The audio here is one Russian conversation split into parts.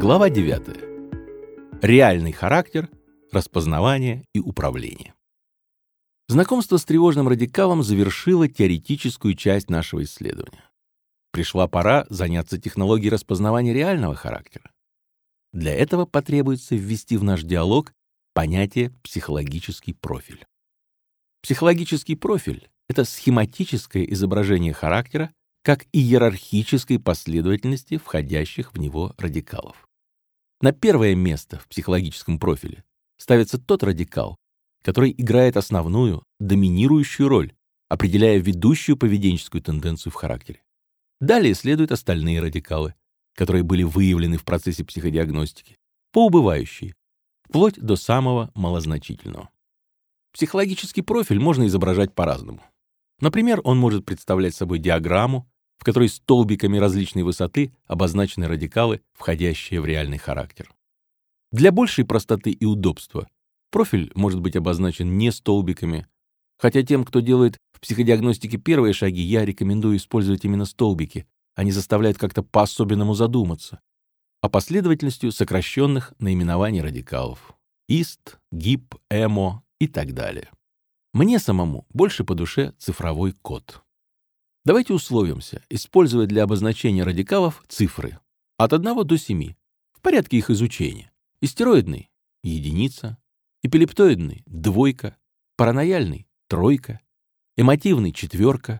Глава 9. Реальный характер, распознавание и управление. Знакомство с тревожным радикалом завершило теоретическую часть нашего исследования. Пришла пора заняться технологией распознавания реального характера. Для этого потребуется ввести в наш диалог понятие психологический профиль. Психологический профиль — это схематическое изображение характера как иерархической последовательности входящих в него радикалов. На первое место в психологическом профиле ставится тот радикал, который играет основную, доминирующую роль, определяя ведущую поведенческую тенденцию в характере. Далее следуют остальные радикалы, которые были выявлены в процессе психодиагностики, поубывающие, вплоть до самого малозначительного. Психологический профиль можно изображать по-разному. Например, он может представлять собой диаграмму, в которой столбиками различной высоты обозначены радикалы, входящие в реальный характер. Для большей простоты и удобства профиль может быть обозначен не столбиками, хотя тем, кто делает в психодиагностике первые шаги, я рекомендую использовать именно столбики, они заставляют как-то по-особенному задуматься, а последовательностью сокращенных наименований радикалов — ИСТ, ГИП, ЭМО и так далее. Мне самому больше по душе цифровой код. Давайте условимся, используя для обозначения радикалов цифры от 1 до 7 в порядке их изучения. Истероидный — единица, эпилептоидный — двойка, паранояльный — тройка, эмотивный — четверка,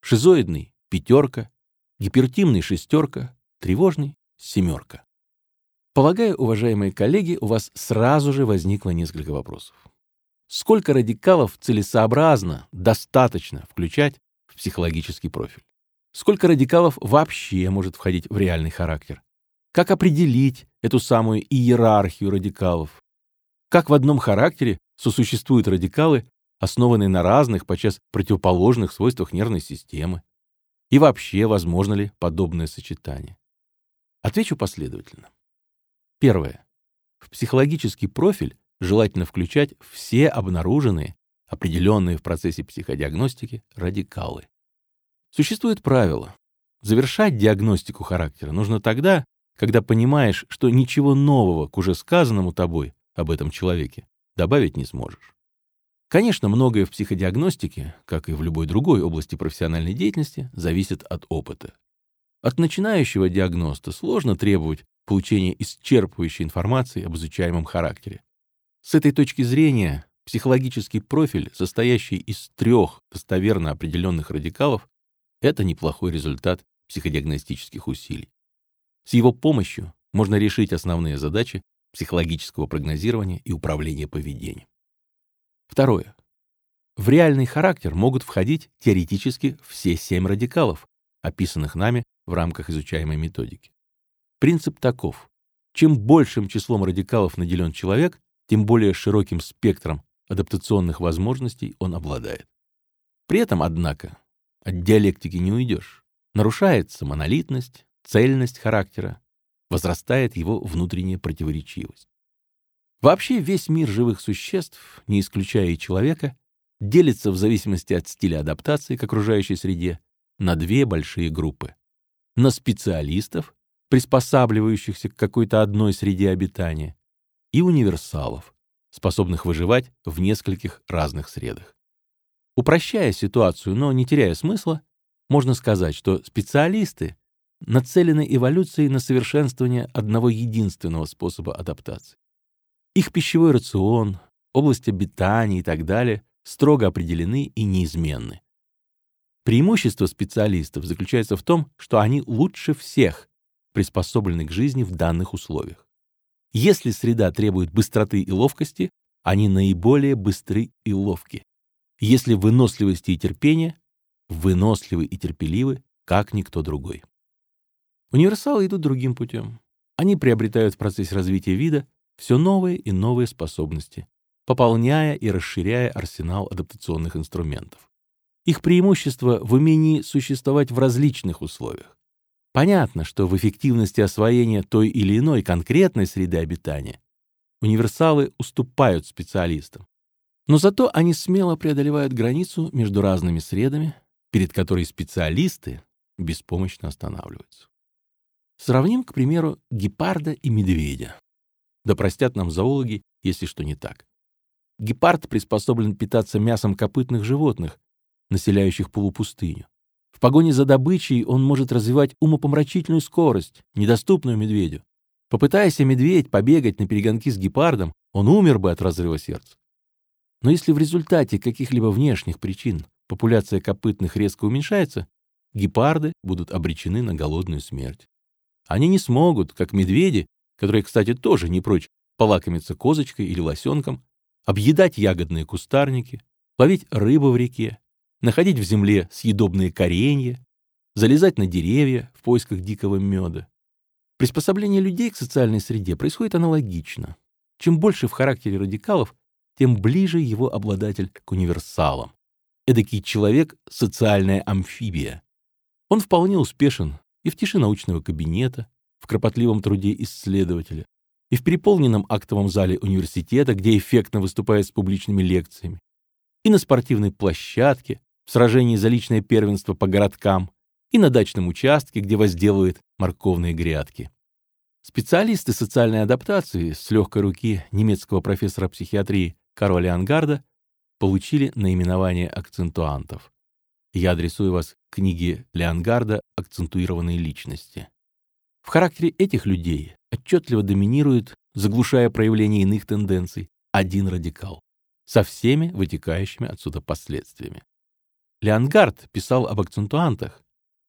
шизоидный — пятерка, гипертимный — шестерка, тревожный — семерка. Полагаю, уважаемые коллеги, у вас сразу же возникло несколько вопросов. Сколько радикалов целесообразно, достаточно включать психологический профиль. Сколько радикалов вообще может входить в реальный характер? Как определить эту самую иерархию радикалов? Как в одном характере сосуществуют радикалы, основанные на разных, подчас противоположных свойствах нервной системы? И вообще, возможно ли подобное сочетание? Отвечу последовательно. Первое. В психологический профиль желательно включать все обнаруженные определенные в процессе психодиагностики радикалы. Существует правило. Завершать диагностику характера нужно тогда, когда понимаешь, что ничего нового к уже сказанному тобой об этом человеке добавить не сможешь. Конечно, многое в психодиагностике, как и в любой другой области профессиональной деятельности, зависит от опыта. От начинающего диагноста сложно требовать получения исчерпывающей информации об изучаемом характере. С этой точки зрения Психологический профиль, состоящий из трех достоверно определенных радикалов, это неплохой результат психодиагностических усилий. С его помощью можно решить основные задачи психологического прогнозирования и управления поведением. Второе. В реальный характер могут входить теоретически все семь радикалов, описанных нами в рамках изучаемой методики. Принцип таков. Чем большим числом радикалов наделен человек, тем более широким спектром адаптационных возможностей он обладает. При этом, однако, от диалектики не уйдешь. Нарушается монолитность, цельность характера, возрастает его внутренняя противоречивость. Вообще весь мир живых существ, не исключая и человека, делится в зависимости от стиля адаптации к окружающей среде на две большие группы. На специалистов, приспосабливающихся к какой-то одной среде обитания, и универсалов, способных выживать в нескольких разных средах. Упрощая ситуацию, но не теряя смысла, можно сказать, что специалисты нацелены эволюцией на совершенствование одного единственного способа адаптации. Их пищевой рацион, область обитания и так далее строго определены и неизменны. Преимущество специалистов заключается в том, что они лучше всех приспособлены к жизни в данных условиях. Если среда требует быстроты и ловкости, они наиболее быстры и ловки. Если выносливости и терпения, выносливы и терпеливы, как никто другой. Универсалы идут другим путем. Они приобретают в процессе развития вида все новые и новые способности, пополняя и расширяя арсенал адаптационных инструментов. Их преимущество в умении существовать в различных условиях, Понятно, что в эффективности освоения той или иной конкретной среды обитания универсалы уступают специалистам. Но зато они смело преодолевают границу между разными средами, перед которой специалисты беспомощно останавливаются. Сравним, к примеру, гепарда и медведя. Да простят нам зоологи, если что не так. Гепард приспособлен питаться мясом копытных животных, населяющих полупустыню. В погоне за добычей он может развивать умопомрачительную скорость, недоступную медведю. Попытаясь медведь побегать на перегонки с гепардом, он умер бы от разрыва сердца. Но если в результате каких-либо внешних причин популяция копытных резко уменьшается, гепарды будут обречены на голодную смерть. Они не смогут, как медведи, которые, кстати, тоже не прочь полакомиться козочкой или лосенком, объедать ягодные кустарники, ловить рыбу в реке, находить в земле съедобные коренья, залезать на деревья в поисках дикого меда. Приспособление людей к социальной среде происходит аналогично. Чем больше в характере радикалов, тем ближе его обладатель к универсалам. Эдакий человек — социальная амфибия. Он вполне успешен и в тиши научного кабинета, в кропотливом труде исследователя, и в переполненном актовом зале университета, где эффектно выступает с публичными лекциями, и на спортивной площадке, в сражении за личное первенство по городкам, и на дачном участке, где возделывает морковные грядки. Специалисты социальной адаптации с легкой руки немецкого профессора психиатрии Кароля Ангарда получили наименование акцентуантов. Я адресую вас к книге Леонгарда «Акцентуированные личности». В характере этих людей отчетливо доминирует, заглушая проявление иных тенденций, один радикал, со всеми вытекающими отсюда последствиями. Леонгард писал об акцентуантах,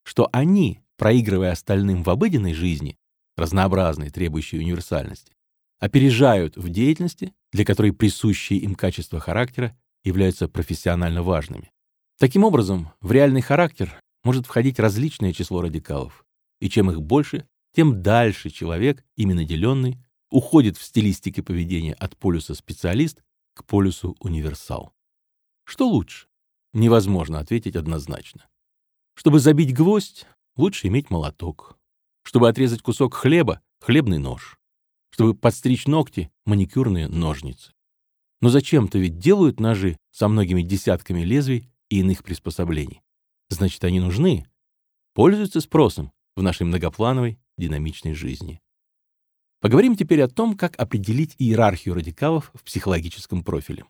что они, проигрывая остальным в обыденной жизни, разнообразной, требующей универсальности, опережают в деятельности, для которой присущие им качества характера являются профессионально важными. Таким образом, в реальный характер может входить различное число радикалов, и чем их больше, тем дальше человек, ими наделенный, уходит в стилистике поведения от полюса специалист к полюсу универсал. Что лучше? Невозможно ответить однозначно. Чтобы забить гвоздь, лучше иметь молоток. Чтобы отрезать кусок хлеба — хлебный нож. Чтобы подстричь ногти — маникюрные ножницы. Но зачем-то ведь делают ножи со многими десятками лезвий и иных приспособлений. Значит, они нужны, пользуются спросом в нашей многоплановой динамичной жизни. Поговорим теперь о том, как определить иерархию радикалов в психологическом профиле.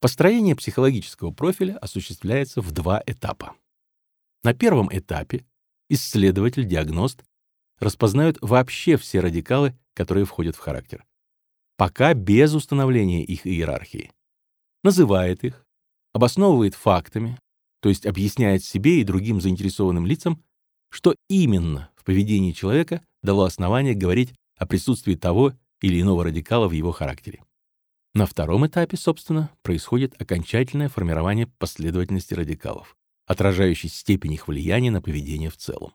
Построение психологического профиля осуществляется в два этапа. На первом этапе исследователь-диагност распознает вообще все радикалы, которые входят в характер. Пока без установления их иерархии. Называет их, обосновывает фактами, то есть объясняет себе и другим заинтересованным лицам, что именно в поведении человека дало основание говорить о присутствии того или иного радикала в его характере. На втором этапе, собственно, происходит окончательное формирование последовательности радикалов, отражающей степень их влияния на поведение в целом.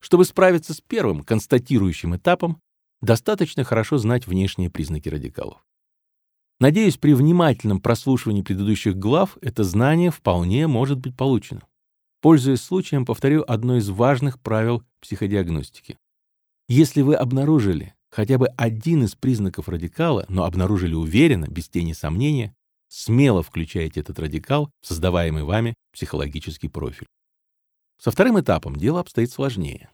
Чтобы справиться с первым, констатирующим этапом, достаточно хорошо знать внешние признаки радикалов. Надеюсь, при внимательном прослушивании предыдущих глав это знание вполне может быть получено. Пользуясь случаем, повторю одно из важных правил психодиагностики. Если вы обнаружили хотя бы один из признаков радикала, но обнаружили уверенно, без тени сомнения, смело включайте этот радикал в создаваемый вами психологический профиль. Со вторым этапом дело обстоит сложнее.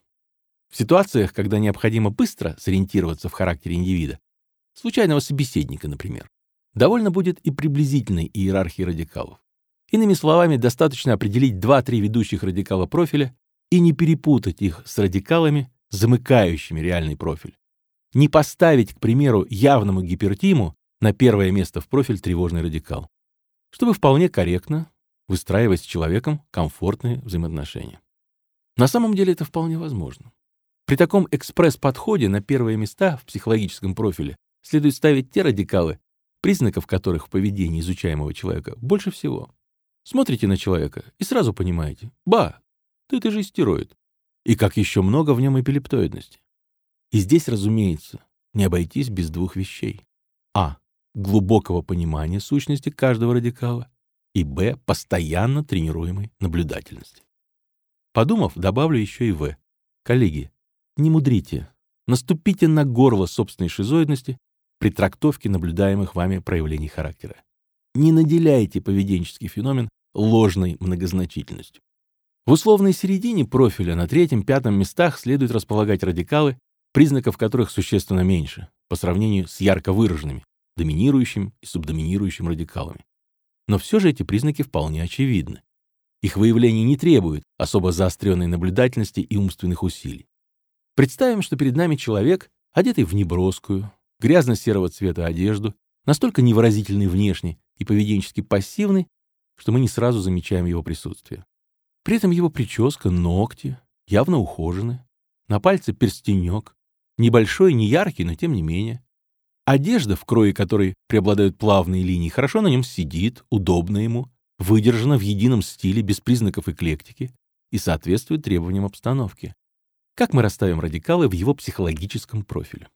В ситуациях, когда необходимо быстро сориентироваться в характере индивида, случайного собеседника, например, довольно будет и приблизительной иерархии радикалов. Иными словами, достаточно определить 2-3 ведущих радикала профиля и не перепутать их с радикалами, замыкающими реальный профиль. Не поставить, к примеру, явному гипертиму на первое место в профиль тревожный радикал, чтобы вполне корректно выстраивать с человеком комфортные взаимоотношения. На самом деле это вполне возможно. При таком экспресс-подходе на первые места в психологическом профиле следует ставить те радикалы, признаков которых в поведении изучаемого человека больше всего. Смотрите на человека и сразу понимаете, ба, ты ты же стероид. И как еще много в нем эпилептоидности. И здесь, разумеется, не обойтись без двух вещей. А. Глубокого понимания сущности каждого радикала. И Б. Постоянно тренируемой наблюдательности. Подумав, добавлю еще и В. Коллеги, не мудрите. Наступите на горло собственной шизоидности при трактовке наблюдаемых вами проявлений характера. Не наделяйте поведенческий феномен ложной многозначительностью. В условной середине профиля на третьем-пятом местах следует располагать радикалы, признаков которых существенно меньше по сравнению с ярко выраженными, доминирующим и субдоминирующим радикалами. Но все же эти признаки вполне очевидны. Их выявление не требует особо заостренной наблюдательности и умственных усилий. Представим, что перед нами человек, одетый в неброскую, грязно-серого цвета одежду, настолько невыразительный внешне и поведенчески пассивный, что мы не сразу замечаем его присутствие. При этом его прическа, ногти явно ухожены, на пальце перстенек, небольшой, не яркий, но тем не менее. Одежда, в крое которой преобладают плавные линии, хорошо на нем сидит, удобно ему, выдержана в едином стиле, без признаков эклектики и соответствует требованиям обстановки. Как мы расставим радикалы в его психологическом профиле?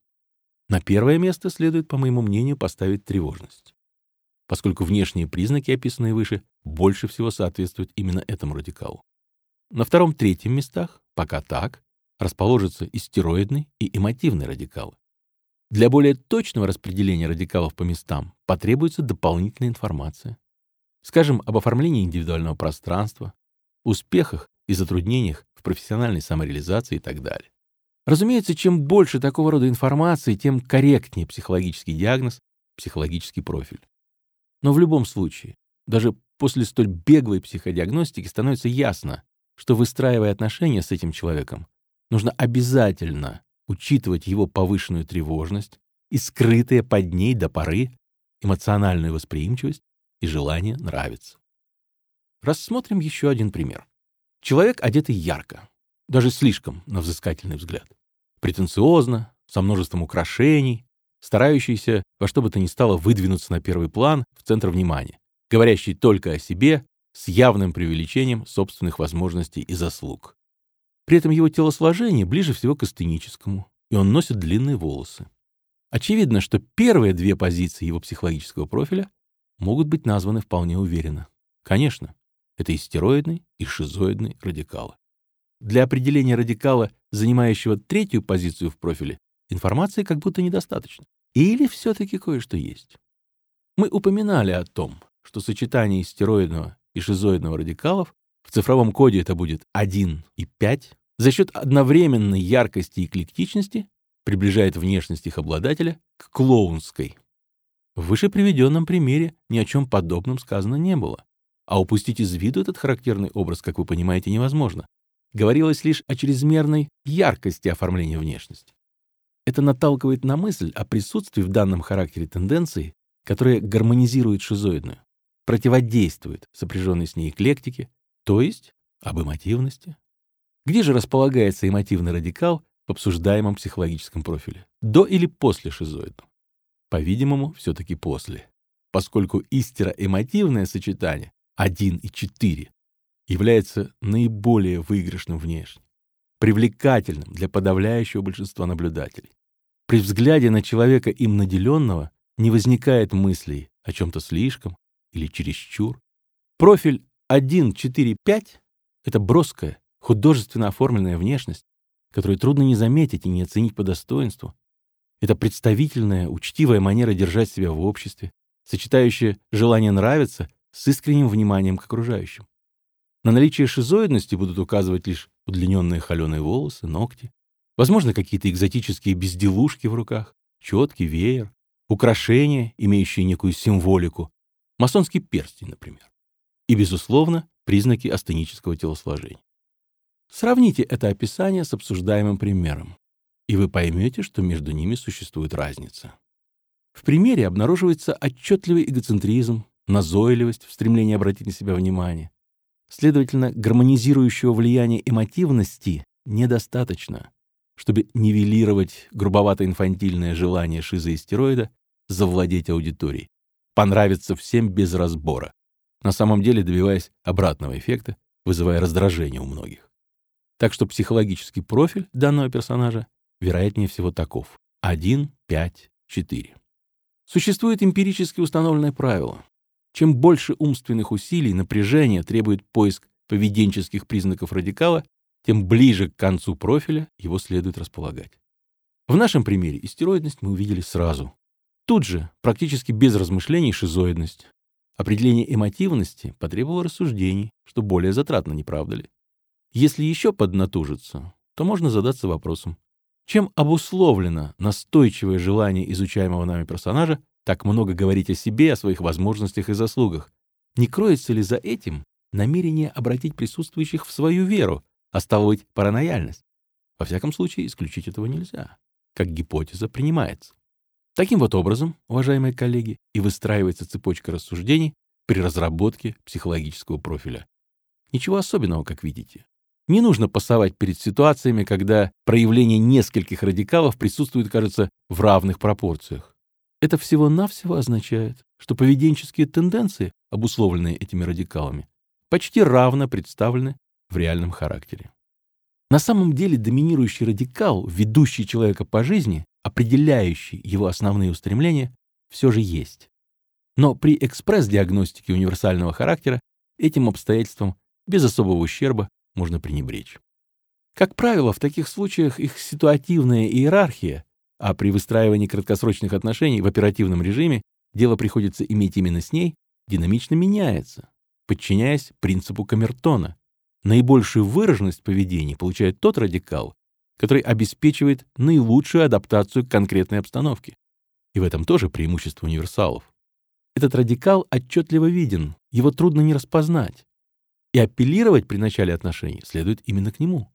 На первое место следует, по моему мнению, поставить тревожность, поскольку внешние признаки, описанные выше, больше всего соответствуют именно этому радикалу. На втором-третьем местах, пока так, расположатся и стероидный, и эмотивный радикалы. Для более точного распределения радикалов по местам потребуется дополнительная информация. Скажем, об оформлении индивидуального пространства, успехах и затруднениях в профессиональной самореализации и так далее. Разумеется, чем больше такого рода информации, тем корректнее психологический диагноз, психологический профиль. Но в любом случае, даже после столь беглой психодиагностики становится ясно, что выстраивая отношения с этим человеком, нужно обязательно учитывать его повышенную тревожность и скрытые под ней до поры эмоциональную восприимчивость и желание нравиться. Рассмотрим еще один пример. Человек одетый ярко, даже слишком, на взыскательный взгляд. Претенциозно, со множеством украшений, старающийся во что бы то ни стало выдвинуться на первый план, в центр внимания, говорящий только о себе, с явным преувеличением собственных возможностей и заслуг. При этом его телосложение ближе всего к астеническому, и он носит длинные волосы. Очевидно, что первые две позиции его психологического профиля могут быть названы вполне уверенно. Конечно, это и стероидный, и шизоидный радикалы. Для определения радикала, занимающего третью позицию в профиле, информации как будто недостаточно. Или все-таки кое-что есть. Мы упоминали о том, что сочетание стероидного и шизоидного радикалов в цифровом коде это будет 1 и 5 за счет одновременной яркости и эклектичности приближает внешность их обладателя к клоунской. В выше приведенном примере ни о чем подобном сказано не было. А упустить из виду этот характерный образ, как вы понимаете, невозможно. Говорилось лишь о чрезмерной яркости оформления внешности. Это наталкивает на мысль о присутствии в данном характере тенденции, которая гармонизирует шизоидную, противодействует сопряженной с ней эклектике, то есть об эмотивности. Где же располагается эмотивный радикал в обсуждаемом психологическом профиле? До или после шизоидного? По-видимому, все-таки после, поскольку истеро-эмотивное сочетание 1 и 4 является наиболее выигрышным внешне, привлекательным для подавляющего большинства наблюдателей. При взгляде на человека им наделенного не возникает мыслей о чем-то слишком или чересчур. Профиль 1, 4, 5 — это броская, художественно оформленная внешность, которую трудно не заметить и не оценить по достоинству, это представительная, учтивая манера держать себя в обществе, сочетающая желание нравиться с искренним вниманием к окружающим. На наличие шизоидности будут указывать лишь удлиненные холеные волосы, ногти, возможно, какие-то экзотические безделушки в руках, четкий веер, украшения, имеющие некую символику, масонский перстень, например. И, безусловно, признаки астенического телосложения. Сравните это описание с обсуждаемым примером и вы поймете, что между ними существует разница. В примере обнаруживается отчетливый эгоцентризм, назойливость в стремлении обратить на себя внимание. Следовательно, гармонизирующего влияния эмотивности недостаточно, чтобы нивелировать грубовато-инфантильное желание шизоистероида завладеть аудиторией, понравиться всем без разбора, на самом деле добиваясь обратного эффекта, вызывая раздражение у многих. Так что психологический профиль данного персонажа вероятнее всего таков. 1, 5, 4. Существует эмпирически установленное правило. Чем больше умственных усилий, напряжения требует поиск поведенческих признаков радикала, тем ближе к концу профиля его следует располагать. В нашем примере истероидность мы увидели сразу. Тут же, практически без размышлений, шизоидность. Определение эмотивности потребовало рассуждений, что более затратно, не правда ли? Если еще поднатужиться, то можно задаться вопросом, чем обусловлено настойчивое желание изучаемого нами персонажа так много говорить о себе, о своих возможностях и заслугах? Не кроется ли за этим намерение обратить присутствующих в свою веру, а стало паранояльность? Во всяком случае, исключить этого нельзя. Как гипотеза принимается. Таким вот образом, уважаемые коллеги, и выстраивается цепочка рассуждений при разработке психологического профиля. Ничего особенного, как видите. Не нужно пасовать перед ситуациями, когда проявление нескольких радикалов присутствует, кажется, в равных пропорциях. Это всего-навсего означает, что поведенческие тенденции, обусловленные этими радикалами, почти равно представлены в реальном характере. На самом деле доминирующий радикал, ведущий человека по жизни, определяющий его основные устремления, все же есть. Но при экспресс-диагностике универсального характера этим обстоятельством без особого ущерба можно пренебречь. Как правило, в таких случаях их ситуативная иерархия, а при выстраивании краткосрочных отношений в оперативном режиме дело приходится иметь именно с ней, динамично меняется, подчиняясь принципу Камертона. Наибольшую выраженность поведения получает тот радикал, который обеспечивает наилучшую адаптацию к конкретной обстановке. И в этом тоже преимущество универсалов. Этот радикал отчетливо виден, его трудно не распознать. И апеллировать при начале отношений следует именно к нему.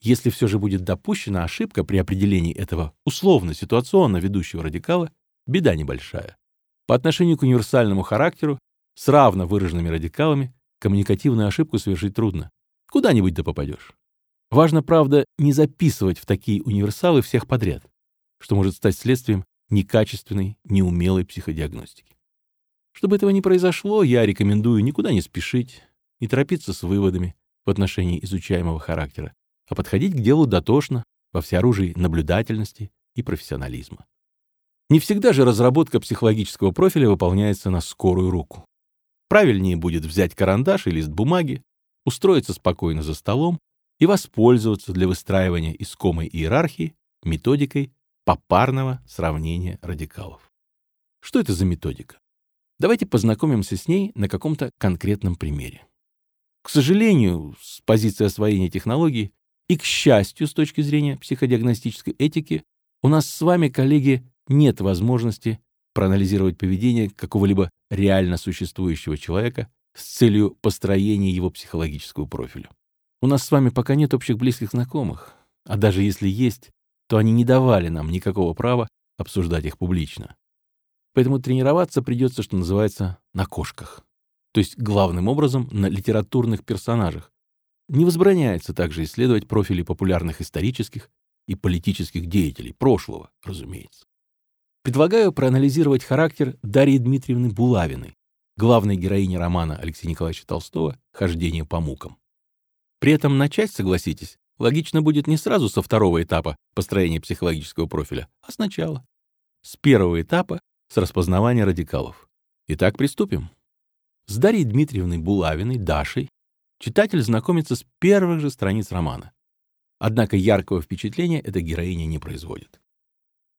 Если все же будет допущена ошибка при определении этого условно-ситуационно ведущего радикала, беда небольшая. По отношению к универсальному характеру, с равно выраженными радикалами, коммуникативную ошибку совершить трудно. Куда-нибудь да попадешь. Важно, правда, не записывать в такие универсалы всех подряд, что может стать следствием некачественной, неумелой психодиагностики. Чтобы этого не произошло, я рекомендую никуда не спешить, не торопиться с выводами в отношении изучаемого характера, а подходить к делу дотошно, во всеоружии наблюдательности и профессионализма. Не всегда же разработка психологического профиля выполняется на скорую руку. Правильнее будет взять карандаш и лист бумаги, устроиться спокойно за столом и воспользоваться для выстраивания искомой иерархии методикой попарного сравнения радикалов. Что это за методика? Давайте познакомимся с ней на каком-то конкретном примере. К сожалению, с позиции освоения технологий и, к счастью, с точки зрения психодиагностической этики, у нас с вами, коллеги, нет возможности проанализировать поведение какого-либо реально существующего человека с целью построения его психологического профиля. У нас с вами пока нет общих близких знакомых, а даже если есть, то они не давали нам никакого права обсуждать их публично. Поэтому тренироваться придется, что называется, на кошках то есть главным образом на литературных персонажах. Не возбраняется также исследовать профили популярных исторических и политических деятелей прошлого, разумеется. Предлагаю проанализировать характер Дарьи Дмитриевны Булавиной, главной героини романа Алексея Николаевича Толстого «Хождение по мукам». При этом начать, согласитесь, логично будет не сразу со второго этапа построения психологического профиля, а сначала. С первого этапа, с распознавания радикалов. Итак, приступим. С Дарьей Дмитриевной Булавиной, Дашей, читатель знакомится с первых же страниц романа. Однако яркого впечатления эта героиня не производит.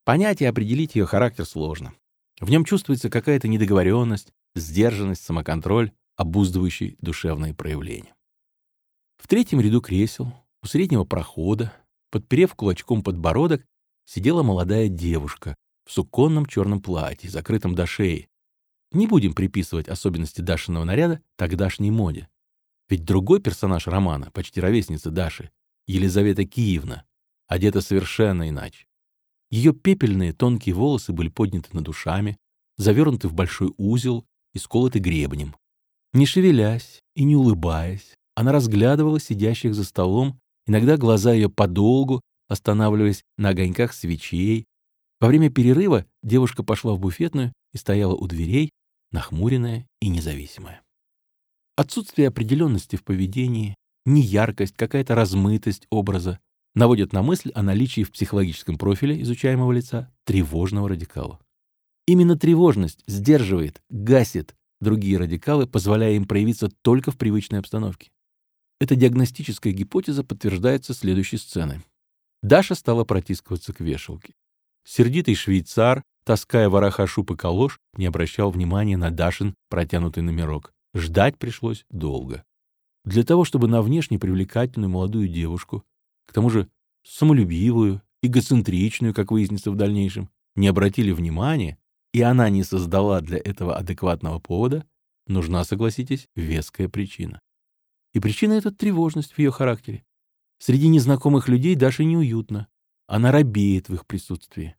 Понять и определить ее характер сложно. В нем чувствуется какая-то недоговоренность, сдержанность, самоконтроль, обуздывающий душевные проявления. В третьем ряду кресел, у среднего прохода, подперев кулачком подбородок, сидела молодая девушка в суконном черном платье, закрытом до шеи, не будем приписывать особенности Дашиного наряда тогдашней моде. Ведь другой персонаж романа, почти ровесница Даши, Елизавета Киевна, одета совершенно иначе. Ее пепельные тонкие волосы были подняты над ушами, завернуты в большой узел и сколоты гребнем. Не шевелясь и не улыбаясь, она разглядывала сидящих за столом, иногда глаза ее подолгу, останавливаясь на огоньках свечей. Во время перерыва девушка пошла в буфетную и стояла у дверей, нахмуренная и независимая. Отсутствие определенности в поведении, неяркость, какая-то размытость образа наводят на мысль о наличии в психологическом профиле изучаемого лица тревожного радикала. Именно тревожность сдерживает, гасит другие радикалы, позволяя им проявиться только в привычной обстановке. Эта диагностическая гипотеза подтверждается следующей сценой. Даша стала протискиваться к вешалке. Сердитый швейцар таская вороха шуб и калош, не обращал внимания на Дашин протянутый номерок. Ждать пришлось долго. для того, чтобы на внешне привлекательную молодую девушку, к тому же самолюбивую, эгоцентричную, как выяснится в дальнейшем, не обратили внимания, и она не создала для этого адекватного повода, нужна, согласитесь, веская причина. И причина — это тревожность в ее характере. Среди незнакомых людей Даше неуютно. Она робеет в их присутствии.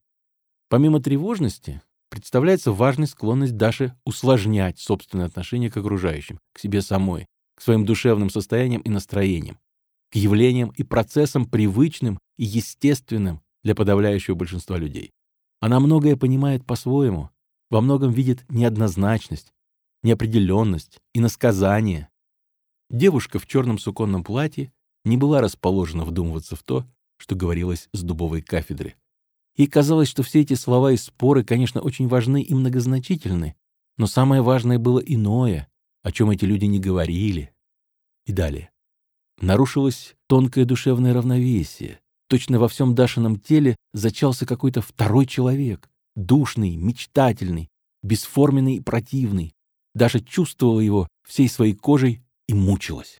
Помимо тревожности, представляется важной склонность Даши усложнять собственные отношения к окружающим, к себе самой, к своим душевным состояниям и настроениям, к явлениям и процессам привычным и естественным для подавляющего большинства людей. Она многое понимает по-своему, во многом видит неоднозначность, неопределенность и насказание. Девушка в черном суконном платье не была расположена вдумываться в то, что говорилось с дубовой кафедры. Ей казалось, что все эти слова и споры, конечно, очень важны и многозначительны, но самое важное было иное, о чем эти люди не говорили. И далее. Нарушилось тонкое душевное равновесие. Точно во всем Дашином теле зачался какой-то второй человек, душный, мечтательный, бесформенный и противный. Даша чувствовала его всей своей кожей и мучилась.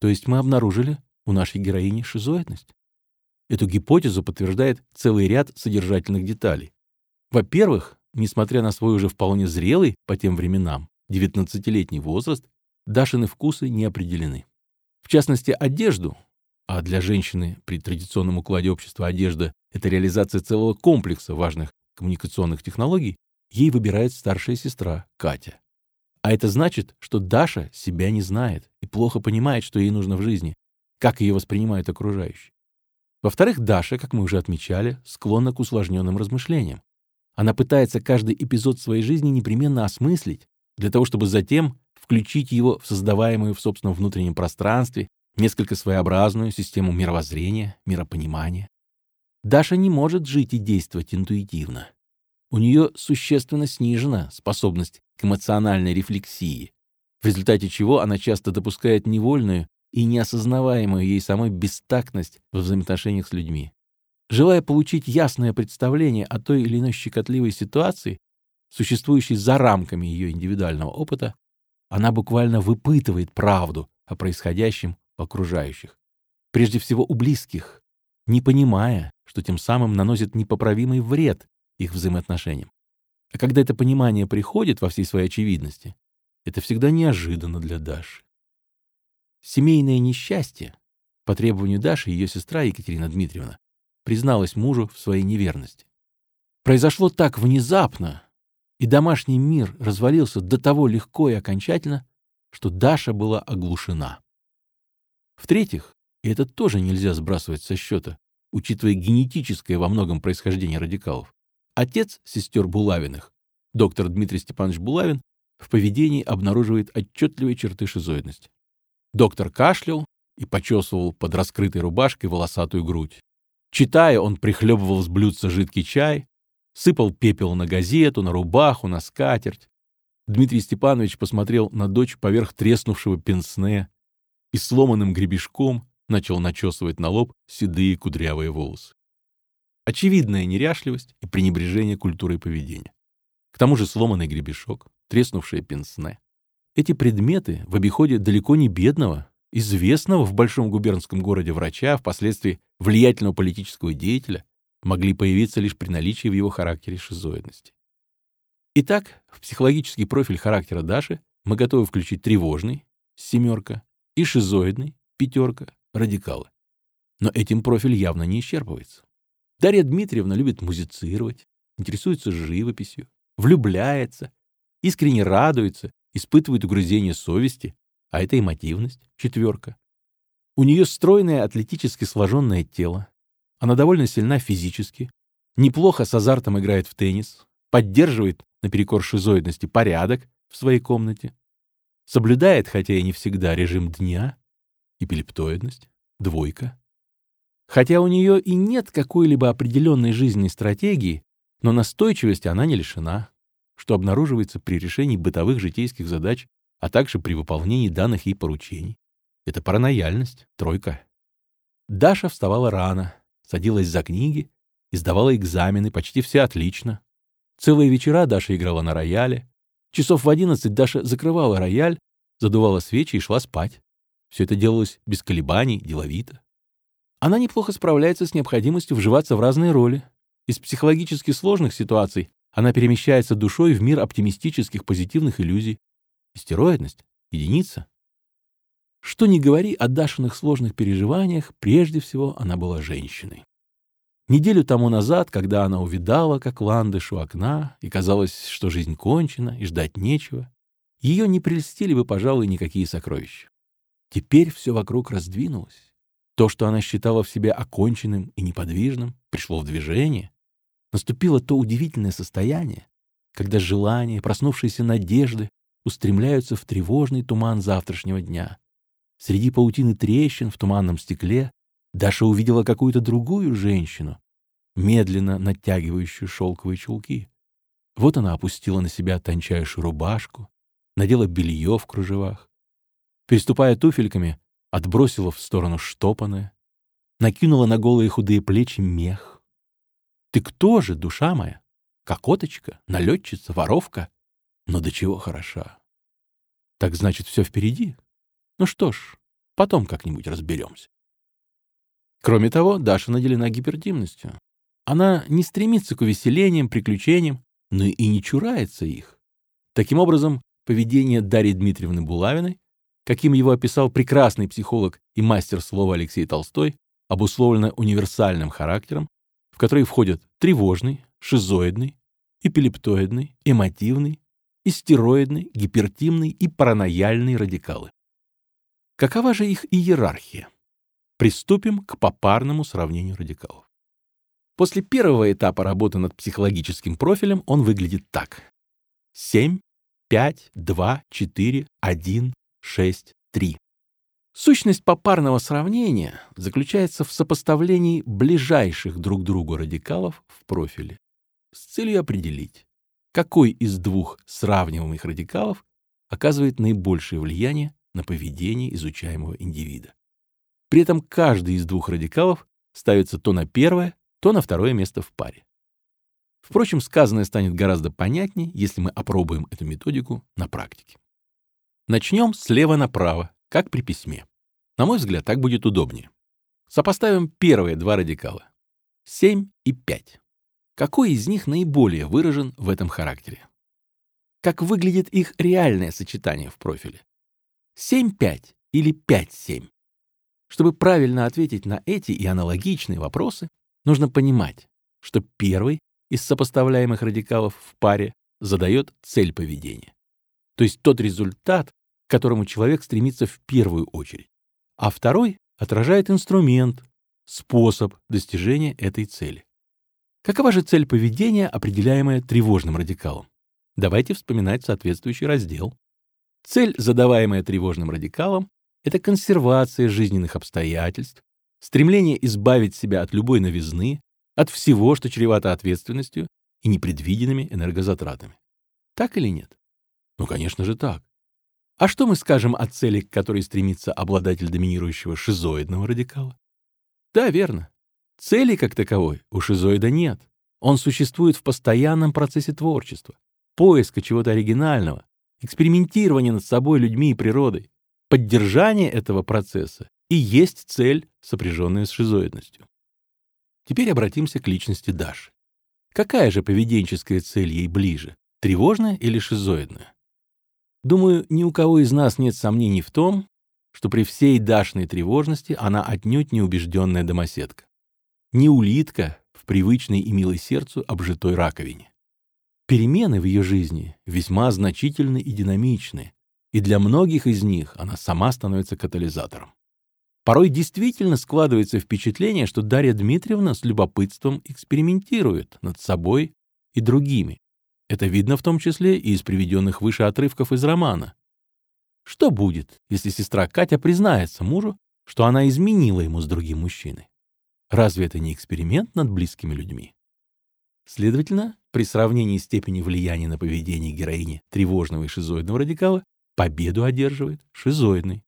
То есть мы обнаружили у нашей героини шизоидность. Эту гипотезу подтверждает целый ряд содержательных деталей. Во-первых, несмотря на свой уже вполне зрелый по тем временам 19-летний возраст, Дашины вкусы не определены. В частности, одежду, а для женщины при традиционном укладе общества одежда — это реализация целого комплекса важных коммуникационных технологий, ей выбирает старшая сестра Катя. А это значит, что Даша себя не знает и плохо понимает, что ей нужно в жизни, как ее воспринимают окружающие. Во-вторых, Даша, как мы уже отмечали, склонна к усложненным размышлениям. Она пытается каждый эпизод своей жизни непременно осмыслить, для того, чтобы затем включить его в создаваемую в собственном внутреннем пространстве несколько своеобразную систему мировоззрения, миропонимания. Даша не может жить и действовать интуитивно. У нее существенно снижена способность к эмоциональной рефлексии, в результате чего она часто допускает невольную и неосознаваемую ей самой бестактность в взаимоотношениях с людьми. Желая получить ясное представление о той или иной щекотливой ситуации, существующей за рамками ее индивидуального опыта, она буквально выпытывает правду о происходящем у окружающих. Прежде всего у близких, не понимая, что тем самым наносит непоправимый вред их взаимоотношениям. А когда это понимание приходит во всей своей очевидности, это всегда неожиданно для Даши. Семейное несчастье, по требованию Даши, ее сестра Екатерина Дмитриевна призналась мужу в своей неверности. Произошло так внезапно, и домашний мир развалился до того легко и окончательно, что Даша была оглушена. В-третьих, и это тоже нельзя сбрасывать со счета, учитывая генетическое во многом происхождение радикалов, отец сестер Булавиных, доктор Дмитрий Степанович Булавин, в поведении обнаруживает отчетливые черты шизоидности. Доктор кашлял и почесывал под раскрытой рубашкой волосатую грудь. Читая, он прихлебывал с блюдца жидкий чай, сыпал пепел на газету, на рубаху, на скатерть. Дмитрий Степанович посмотрел на дочь поверх треснувшего пенсне и сломанным гребешком начал начесывать на лоб седые кудрявые волосы. Очевидная неряшливость и пренебрежение культурой поведения. К тому же сломанный гребешок, треснувшее пенсне. Эти предметы в обиходе далеко не бедного, известного в большом губернском городе врача, впоследствии влиятельного политического деятеля, могли появиться лишь при наличии в его характере шизоидности. Итак, в психологический профиль характера Даши мы готовы включить тревожный, семерка, и шизоидный, пятерка, радикалы. Но этим профиль явно не исчерпывается. Дарья Дмитриевна любит музицировать, интересуется живописью, влюбляется, искренне радуется испытывает угрызение совести, а это эмотивность, четверка. У нее стройное атлетически сложенное тело. Она довольно сильна физически, неплохо с азартом играет в теннис, поддерживает наперекор шизоидности порядок в своей комнате, соблюдает, хотя и не всегда, режим дня, эпилептоидность, двойка. Хотя у нее и нет какой-либо определенной жизненной стратегии, но настойчивости она не лишена что обнаруживается при решении бытовых житейских задач, а также при выполнении данных ей поручений. Это паранояльность, тройка. Даша вставала рано, садилась за книги и сдавала экзамены, почти все отлично. Целые вечера Даша играла на рояле. Часов в одиннадцать Даша закрывала рояль, задувала свечи и шла спать. Все это делалось без колебаний, деловито. Она неплохо справляется с необходимостью вживаться в разные роли. Из психологически сложных ситуаций она перемещается душой в мир оптимистических позитивных иллюзий. Стероидность — единица. Что ни говори о Дашиных сложных переживаниях, прежде всего она была женщиной. Неделю тому назад, когда она увидала, как ландыш у окна, и казалось, что жизнь кончена и ждать нечего, ее не прельстили бы, пожалуй, никакие сокровища. Теперь все вокруг раздвинулось. То, что она считала в себе оконченным и неподвижным, пришло в движение. Наступило то удивительное состояние, когда желания, проснувшиеся надежды, устремляются в тревожный туман завтрашнего дня. Среди паутины трещин в туманном стекле Даша увидела какую-то другую женщину, медленно натягивающую шелковые чулки. Вот она опустила на себя тончайшую рубашку, надела белье в кружевах. Переступая туфельками, отбросила в сторону штопанное, накинула на голые худые плечи мех. «Ты кто же, душа моя? Кокоточка, налетчица, воровка? Но до чего хороша!» «Так значит, все впереди?» Ну что ж, потом как-нибудь разберемся. Кроме того, Даша наделена гипердимностью. Она не стремится к увеселениям, приключениям, но и не чурается их. Таким образом, поведение Дарьи Дмитриевны Булавиной, каким его описал прекрасный психолог и мастер слова Алексей Толстой, обусловлено универсальным характером, в который входят тревожный, шизоидный, эпилептоидный, эмотивный, истероидный, гипертимный и паранояльный радикалы. Какова же их иерархия? Приступим к попарному сравнению радикалов. После первого этапа работы над психологическим профилем он выглядит так. 7, 5, 2, 4, 1, 6, 3. Сущность попарного сравнения заключается в сопоставлении ближайших друг другу радикалов в профиле с целью определить, какой из двух сравниваемых радикалов оказывает наибольшее влияние на поведение изучаемого индивида. При этом каждый из двух радикалов ставится то на первое, то на второе место в паре. Впрочем, сказанное станет гораздо понятнее, если мы опробуем эту методику на практике. Начнем слева направо, как при письме. На мой взгляд, так будет удобнее. Сопоставим первые два радикала. 7 и 5. Какой из них наиболее выражен в этом характере? Как выглядит их реальное сочетание в профиле? 7-5 или 5-7? Чтобы правильно ответить на эти и аналогичные вопросы, нужно понимать, что первый из сопоставляемых радикалов в паре задает цель поведения. То есть тот результат, к которому человек стремится в первую очередь. А второй отражает инструмент, способ достижения этой цели. Какова же цель поведения, определяемая тревожным радикалом? Давайте вспоминать соответствующий раздел. Цель, задаваемая тревожным радикалом, это консервация жизненных обстоятельств, стремление избавить себя от любой новизны, от всего, что чревато ответственностью и непредвиденными энергозатратами. Так или нет? Ну, конечно же, так. А что мы скажем о цели, к которой стремится обладатель доминирующего шизоидного радикала? Да, верно. Цели как таковой у шизоида нет. Он существует в постоянном процессе творчества, поиска чего-то оригинального, экспериментирование над собой, людьми и природой. Поддержание этого процесса и есть цель, сопряженная с шизоидностью. Теперь обратимся к личности Даши. Какая же поведенческая цель ей ближе, тревожная или шизоидная? Думаю, ни у кого из нас нет сомнений в том, что при всей Дашной тревожности она отнюдь не убежденная домоседка. Не улитка в привычной и милой сердцу обжитой раковине. Перемены в ее жизни весьма значительны и динамичны, и для многих из них она сама становится катализатором. Порой действительно складывается впечатление, что Дарья Дмитриевна с любопытством экспериментирует над собой и другими. Это видно в том числе и из приведенных выше отрывков из романа. Что будет, если сестра Катя признается мужу, что она изменила ему с другим мужчиной? Разве это не эксперимент над близкими людьми? Следовательно, при сравнении степени влияния на поведение героини тревожного и шизоидного радикала победу одерживает шизоидный,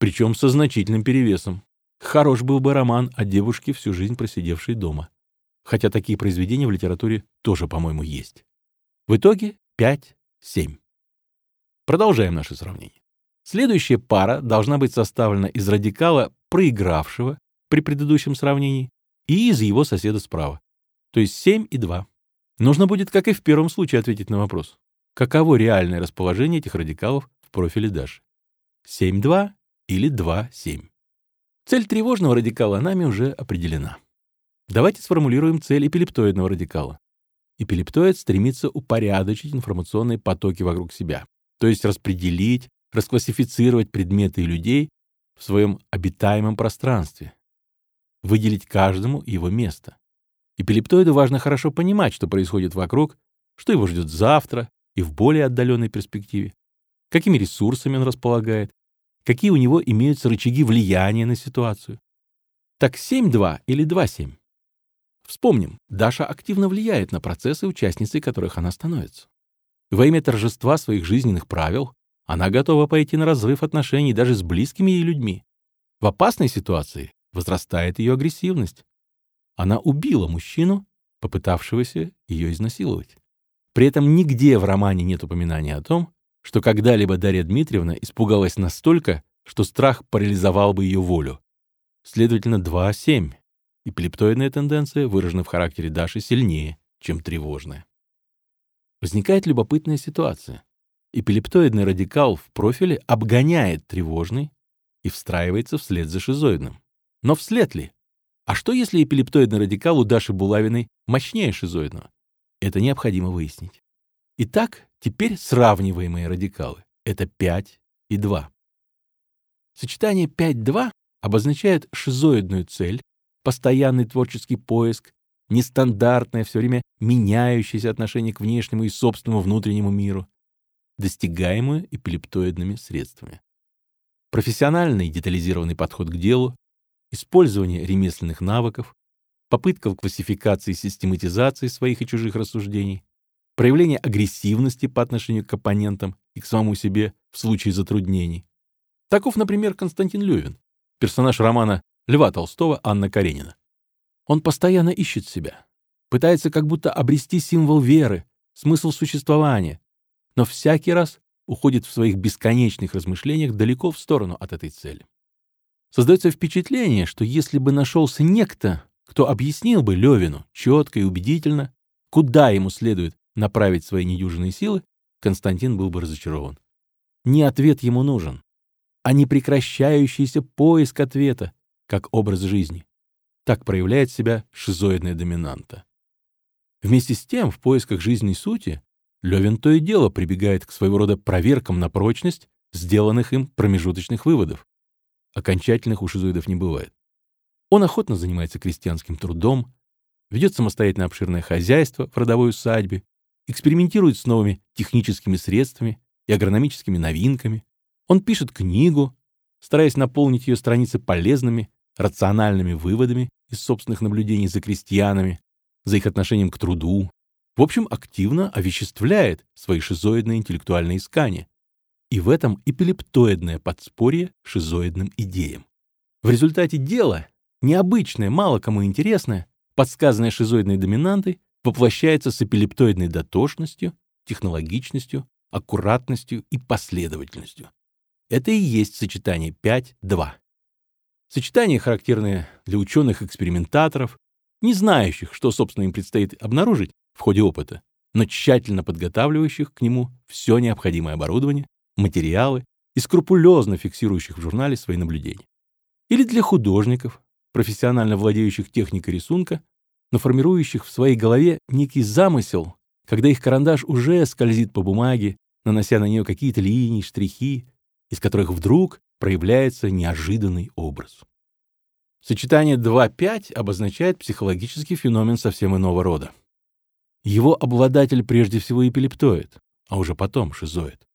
причем со значительным перевесом. Хорош был бы роман о девушке, всю жизнь просидевшей дома. Хотя такие произведения в литературе тоже, по-моему, есть. В итоге 5-7. Продолжаем наше сравнение. Следующая пара должна быть составлена из радикала, проигравшего при предыдущем сравнении, и из его соседа справа, то есть 7 и 2. Нужно будет, как и в первом случае, ответить на вопрос, каково реальное расположение этих радикалов в профиле Даши. 7,2 или 2,7. Цель тревожного радикала нами уже определена. Давайте сформулируем цель эпилептоидного радикала. Эпилептоид стремится упорядочить информационные потоки вокруг себя, то есть распределить, расклассифицировать предметы и людей в своем обитаемом пространстве, выделить каждому его место. Эпилептоиду важно хорошо понимать, что происходит вокруг, что его ждет завтра и в более отдаленной перспективе, какими ресурсами он располагает, какие у него имеются рычаги влияния на ситуацию. Так 7-2 или 2-7? Вспомним, Даша активно влияет на процессы, участницей которых она становится. Во имя торжества своих жизненных правил она готова пойти на разрыв отношений даже с близкими ей людьми. В опасной ситуации возрастает ее агрессивность. Она убила мужчину, попытавшегося ее изнасиловать. При этом нигде в романе нет упоминания о том, что когда-либо Дарья Дмитриевна испугалась настолько, что страх парализовал бы ее волю. Следовательно, 2-7. Эпилептоидная тенденция выражена в характере Даши сильнее, чем тревожная. Возникает любопытная ситуация. Эпилептоидный радикал в профиле обгоняет тревожный и встраивается вслед за шизоидным. Но вслед ли? А что, если эпилептоидный радикал у Даши Булавиной мощнее шизоидного? Это необходимо выяснить. Итак, теперь сравниваемые радикалы — это 5 и 2. Сочетание 5-2 обозначает шизоидную цель, постоянный творческий поиск, нестандартное, все время меняющееся отношение к внешнему и собственному внутреннему миру, достигаемую эпилептоидными средствами. Профессиональный детализированный подход к делу, использование ремесленных навыков, попытка в классификации и систематизации своих и чужих рассуждений, проявление агрессивности по отношению к оппонентам и к самому себе в случае затруднений. Таков, например, Константин Левин, персонаж романа Льва Толстого Анна Каренина. Он постоянно ищет себя, пытается как будто обрести символ веры, смысл существования, но всякий раз уходит в своих бесконечных размышлениях далеко в сторону от этой цели. Создается впечатление, что если бы нашелся некто, кто объяснил бы Левину четко и убедительно, куда ему следует направить свои недюжинные силы, Константин был бы разочарован. Не ответ ему нужен, а непрекращающийся поиск ответа, как образ жизни. Так проявляет себя шизоидная доминанта. Вместе с тем, в поисках жизненной сути, Левин то и дело прибегает к своего рода проверкам на прочность сделанных им промежуточных выводов. Окончательных у шизоидов не бывает. Он охотно занимается крестьянским трудом, ведет самостоятельно обширное хозяйство в родовой усадьбе, экспериментирует с новыми техническими средствами и агрономическими новинками. Он пишет книгу, стараясь наполнить ее страницы полезными, рациональными выводами из собственных наблюдений за крестьянами, за их отношением к труду. В общем, активно овеществляет свои шизоидные интеллектуальные искания. И в этом эпилептоидное подспорье шизоидным идеям. В результате дела, необычное, мало кому интересное, подсказанное шизоидной доминантой, воплощается с эпилептоидной дотошностью, технологичностью, аккуратностью и последовательностью. Это и есть сочетание 5-2. Сочетание, характерное для ученых-экспериментаторов, не знающих, что, собственно, им предстоит обнаружить в ходе опыта, но тщательно подготавливающих к нему все необходимое оборудование, материалы и скрупулезно фиксирующих в журнале свои наблюдения. Или для художников, профессионально владеющих техникой рисунка, но формирующих в своей голове некий замысел, когда их карандаш уже скользит по бумаге, нанося на нее какие-то линии, штрихи, из которых вдруг проявляется неожиданный образ. Сочетание 2-5 обозначает психологический феномен совсем иного рода. Его обладатель прежде всего эпилептоид, а уже потом шизоид.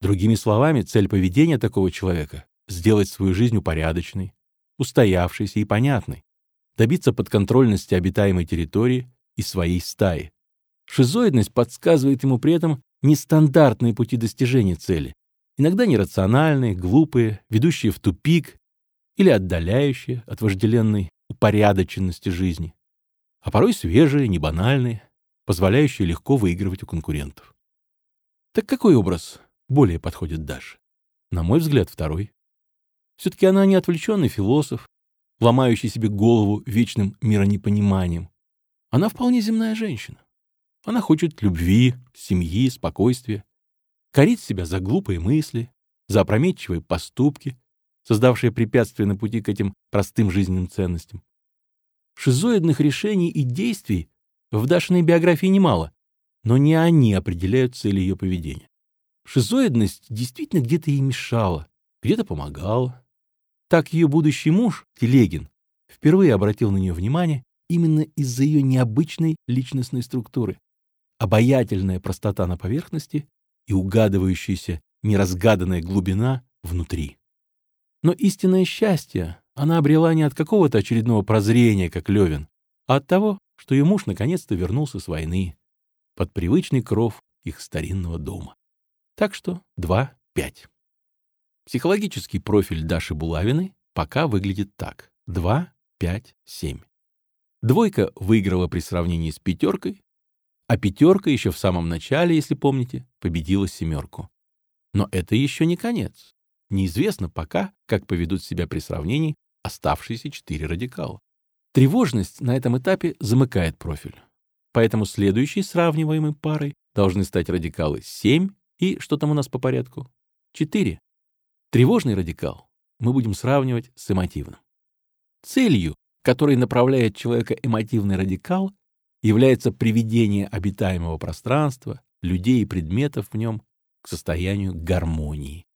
Другими словами, цель поведения такого человека — сделать свою жизнь упорядоченной, устоявшейся и понятной, добиться подконтрольности обитаемой территории и своей стаи. Шизоидность подсказывает ему при этом нестандартные пути достижения цели, иногда нерациональные, глупые, ведущие в тупик или отдаляющие от вожделенной упорядоченности жизни, а порой свежие, небанальные, позволяющие легко выигрывать у конкурентов. Так какой образ более подходит Даше? На мой взгляд, второй. Все-таки она не отвлеченный философ, ломающий себе голову вечным миронепониманием. Она вполне земная женщина. Она хочет любви, семьи, спокойствия, корит себя за глупые мысли, за опрометчивые поступки, создавшие препятствия на пути к этим простым жизненным ценностям. Шизоидных решений и действий в Дашиной биографии немало, но не они определяют цели ее поведения. Шизоидность действительно где-то ей мешала, где-то помогала. Так ее будущий муж, Телегин, впервые обратил на нее внимание именно из-за ее необычной личностной структуры. Обаятельная простота на поверхности и угадывающаяся неразгаданная глубина внутри. Но истинное счастье она обрела не от какого-то очередного прозрения, как Левин, а от того, что ее муж наконец-то вернулся с войны под привычный кров их старинного дома. Так что 2-5. Психологический профиль Даши Булавиной пока выглядит так. 2, 5, 7. Двойка выиграла при сравнении с пятеркой, а пятерка еще в самом начале, если помните, победила семерку. Но это еще не конец. Неизвестно пока, как поведут себя при сравнении оставшиеся четыре радикала. Тревожность на этом этапе замыкает профиль. Поэтому следующей сравниваемой парой должны стать радикалы 7 и, что там у нас по порядку, 4. Тревожный радикал мы будем сравнивать с эмотивным. Целью, которой направляет человека эмотивный радикал, является приведение обитаемого пространства, людей и предметов в нем к состоянию гармонии.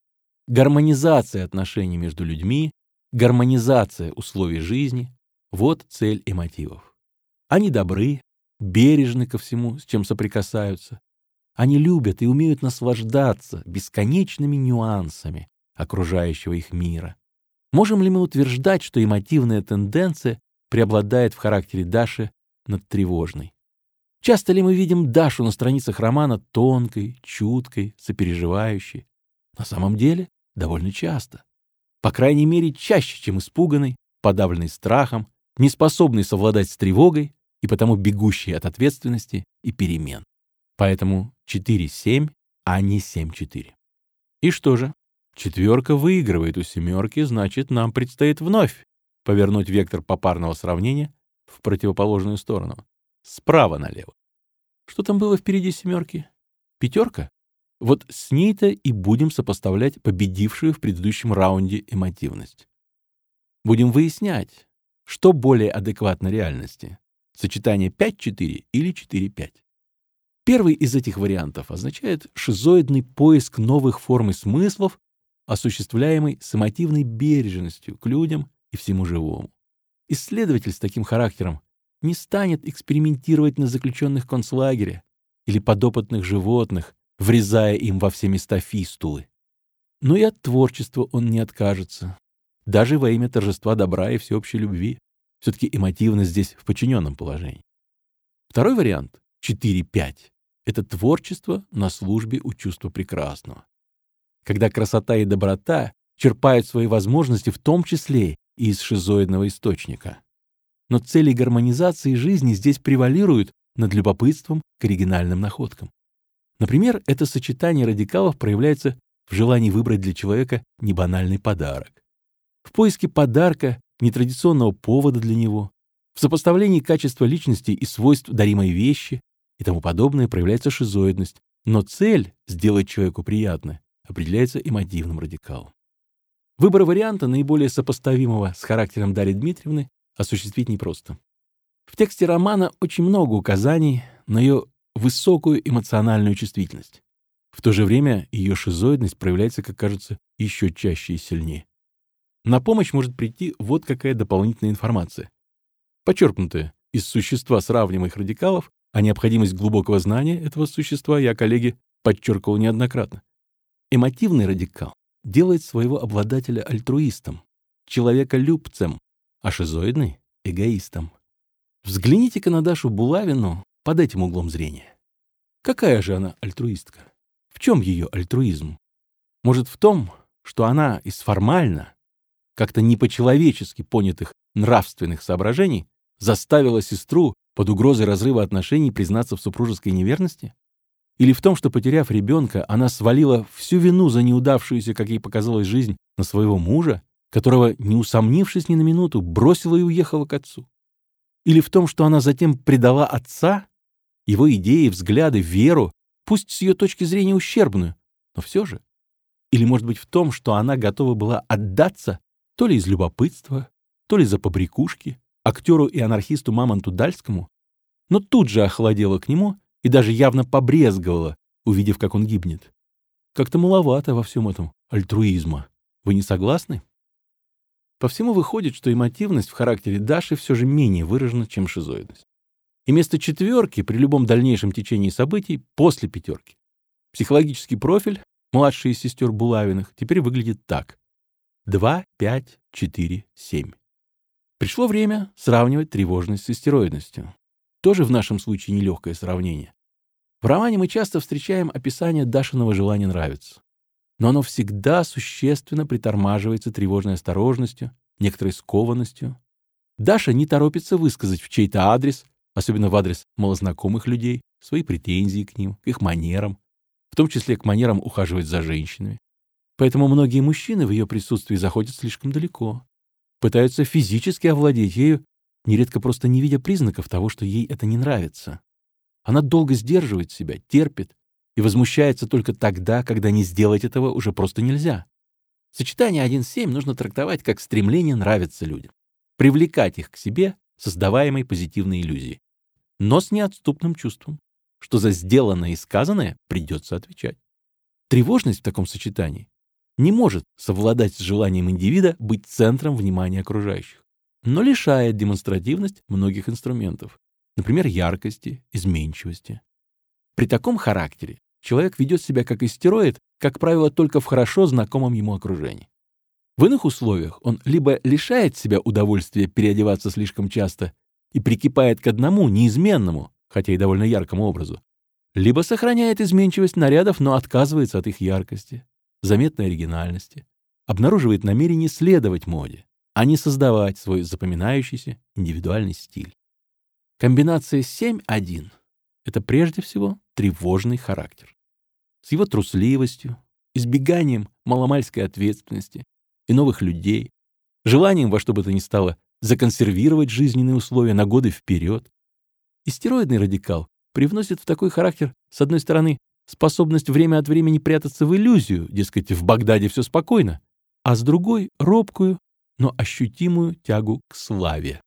Гармонизация отношений между людьми, гармонизация условий жизни — вот цель эмотивов. Они добры, бережны ко всему, с чем соприкасаются. Они любят и умеют наслаждаться бесконечными нюансами окружающего их мира. Можем ли мы утверждать, что эмотивная тенденция преобладает в характере Даши над тревожной? Часто ли мы видим Дашу на страницах романа тонкой, чуткой, сопереживающей? На самом деле, довольно часто. По крайней мере, чаще, чем испуганной, подавленной страхом, неспособной совладать с тревогой и потому бегущей от ответственности и перемен. Поэтому 4-7, а не 7-4. И что же? Четверка выигрывает у семерки, значит, нам предстоит вновь повернуть вектор попарного сравнения в противоположную сторону. Справа налево. Что там было впереди семерки? Пятерка? Вот с ней-то и будем сопоставлять победившую в предыдущем раунде эмотивность. Будем выяснять, что более адекватно реальности сочетание 5-4 или 4-5. Первый из этих вариантов означает шизоидный поиск новых форм и смыслов, осуществляемый с эмотивной бережностью к людям и всему живому. Исследователь с таким характером не станет экспериментировать на заключенных концлагеря или подопытных животных, врезая им во все места фистулы. Но и от творчества он не откажется, даже во имя торжества добра и всеобщей любви. Все-таки эмотивность здесь в подчиненном положении. Второй вариант, 4-5, это творчество на службе у чувства прекрасного. Когда красота и доброта черпают свои возможности в том числе и из шизоидного источника. Но цели гармонизации жизни здесь превалируют над любопытством к оригинальным находкам. Например, это сочетание радикалов проявляется в желании выбрать для человека небанальный подарок. В поиске подарка нетрадиционного повода для него, в сопоставлении качества личности и свойств даримой вещи и тому подобное проявляется шизоидность, но цель — сделать человеку приятное — определяется эмотивным радикалом. Выбор варианта, наиболее сопоставимого с характером Дарьи Дмитриевны, осуществить непросто. В тексте романа очень много указаний на ее высокую эмоциональную чувствительность. В то же время ее шизоидность проявляется, как кажется, еще чаще и сильнее. На помощь может прийти вот какая дополнительная информация. Почерпнутая из существа сравнимых радикалов, а необходимость глубокого знания этого существа я, коллеги, подчеркивал неоднократно. Эмотивный радикал делает своего обладателя альтруистом, человека-любцем, а шизоидный — эгоистом. Взгляните-ка на Дашу Булавину под этим углом зрения. Какая же она альтруистка? В чем ее альтруизм? Может, в том, что она из формально, как-то не по-человечески понятых нравственных соображений заставила сестру под угрозой разрыва отношений признаться в супружеской неверности? Или в том, что, потеряв ребенка, она свалила всю вину за неудавшуюся, как ей показалось, жизнь на своего мужа, которого, не усомнившись ни на минуту, бросила и уехала к отцу? Или в том, что она затем предала отца, его идеи, взгляды, веру, пусть с ее точки зрения ущербную, но все же? Или, может быть, в том, что она готова была отдаться то ли из любопытства, то ли за побрякушки, актеру и анархисту Мамонту Дальскому, но тут же охладела к нему и даже явно побрезговала, увидев, как он гибнет. Как-то маловато во всем этом альтруизма. Вы не согласны? По всему выходит, что эмотивность в характере Даши все же менее выражена, чем шизоидность. И вместо четверки при любом дальнейшем течении событий после пятерки. Психологический профиль, младший из сестер Булавиных, теперь выглядит так. 2, 5, 4, 7. Пришло время сравнивать тревожность с истероидностью. Тоже в нашем случае нелегкое сравнение. В романе мы часто встречаем описание Дашиного желания нравиться. Но оно всегда существенно притормаживается тревожной осторожностью, некоторой скованностью. Даша не торопится высказать в чей-то адрес, особенно в адрес малознакомых людей, свои претензии к ним, к их манерам, в том числе к манерам ухаживать за женщинами. Поэтому многие мужчины в ее присутствии заходят слишком далеко, пытаются физически овладеть ею, нередко просто не видя признаков того, что ей это не нравится. Она долго сдерживает себя, терпит и возмущается только тогда, когда не сделать этого уже просто нельзя. Сочетание 1-7 нужно трактовать как стремление нравиться людям, привлекать их к себе создаваемой позитивной иллюзией, но с неотступным чувством, что за сделанное и сказанное придется отвечать. Тревожность в таком сочетании не может совладать с желанием индивида быть центром внимания окружающих, но лишает демонстративность многих инструментов, например, яркости, изменчивости. При таком характере человек ведет себя как истероид, как правило, только в хорошо знакомом ему окружении. В иных условиях он либо лишает себя удовольствия переодеваться слишком часто и прикипает к одному неизменному, хотя и довольно яркому образу, либо сохраняет изменчивость нарядов, но отказывается от их яркости, заметной оригинальности, обнаруживает намерение следовать моде, а не создавать свой запоминающийся индивидуальный стиль. Комбинация 7-1 — это прежде всего тревожный характер. С его трусливостью, избеганием маломальской ответственности и новых людей, желанием во что бы то ни стало законсервировать жизненные условия на годы вперед. Истероидный радикал привносит в такой характер, с одной стороны, способность время от времени прятаться в иллюзию, дескать, в Багдаде все спокойно, а с другой — робкую, но ощутимую тягу к славе.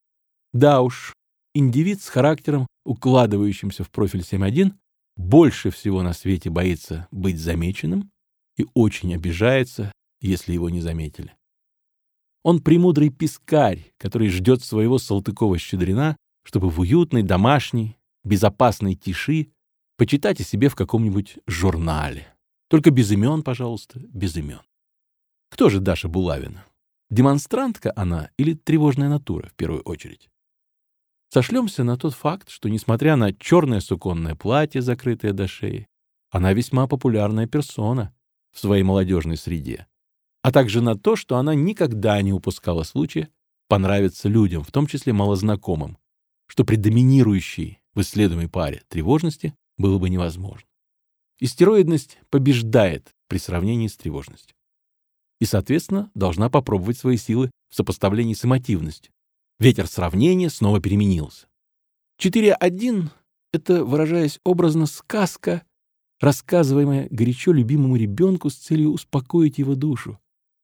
Да уж, индивид с характером, укладывающимся в профиль 7.1, больше всего на свете боится быть замеченным и очень обижается, если его не заметили. Он премудрый пискарь, который ждет своего Салтыкова-Щедрина, чтобы в уютной, домашней, безопасной тиши почитать о себе в каком-нибудь журнале. Только без имен, пожалуйста, без имен. Кто же Даша Булавина? Демонстрантка она или тревожная натура, в первую очередь? Сошлемся на тот факт, что, несмотря на черное суконное платье, закрытое до шеи, она весьма популярная персона в своей молодежной среде, а также на то, что она никогда не упускала случая понравиться людям, в том числе малознакомым, что при доминирующей в исследуемой паре тревожности было бы невозможно. Истероидность побеждает при сравнении с тревожностью. И, соответственно, должна попробовать свои силы в сопоставлении с эмотивностью. Ветер сравнения снова переменился. 4.1 — это, выражаясь образно, сказка, рассказываемая горячо любимому ребенку с целью успокоить его душу,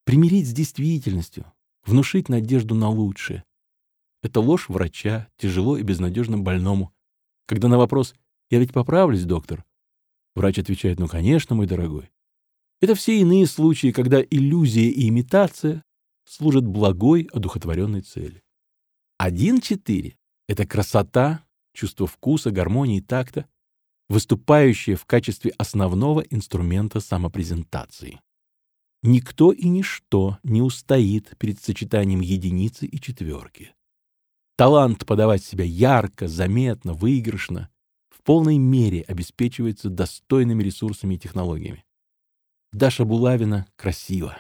примирить с действительностью, внушить надежду на лучшее. Это ложь врача, тяжело и безнадежно больному, когда на вопрос я ведь поправлюсь, доктор. Врач отвечает, ну, конечно, мой дорогой. Это все иные случаи, когда иллюзия и имитация служат благой, одухотворенной цели. 1.4 — это красота, чувство вкуса, гармонии, такта, выступающее в качестве основного инструмента самопрезентации. Никто и ничто не устоит перед сочетанием единицы и четверки. Талант подавать себя ярко, заметно, выигрышно полной мере обеспечивается достойными ресурсами и технологиями. Даша Булавина красива.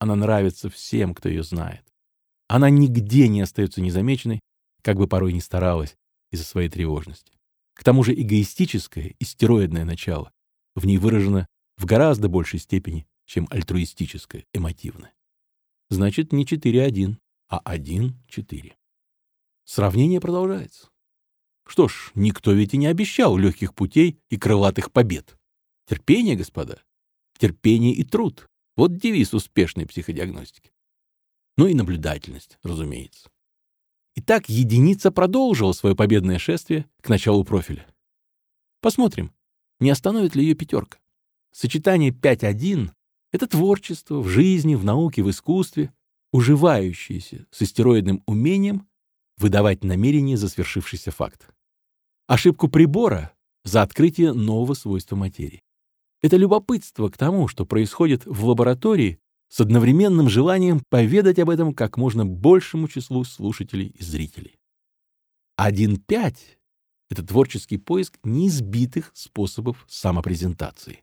Она нравится всем, кто ее знает. Она нигде не остается незамеченной, как бы порой ни старалась из-за своей тревожности. К тому же эгоистическое и стероидное начало в ней выражено в гораздо большей степени, чем альтруистическое, эмотивное. Значит, не 4-1, а 1-4. Сравнение продолжается. Что ж, никто ведь и не обещал легких путей и крылатых побед. Терпение, господа. Терпение и труд. Вот девиз успешной психодиагностики. Ну и наблюдательность, разумеется. Итак, единица продолжила свое победное шествие к началу профиля. Посмотрим, не остановит ли ее пятерка. Сочетание 5-1 — это творчество в жизни, в науке, в искусстве, уживающееся с истероидным умением выдавать намерение за свершившийся факт. Ошибку прибора за открытие нового свойства материи. Это любопытство к тому, что происходит в лаборатории с одновременным желанием поведать об этом как можно большему числу слушателей и зрителей. 1.5 — это творческий поиск неизбитых способов самопрезентации.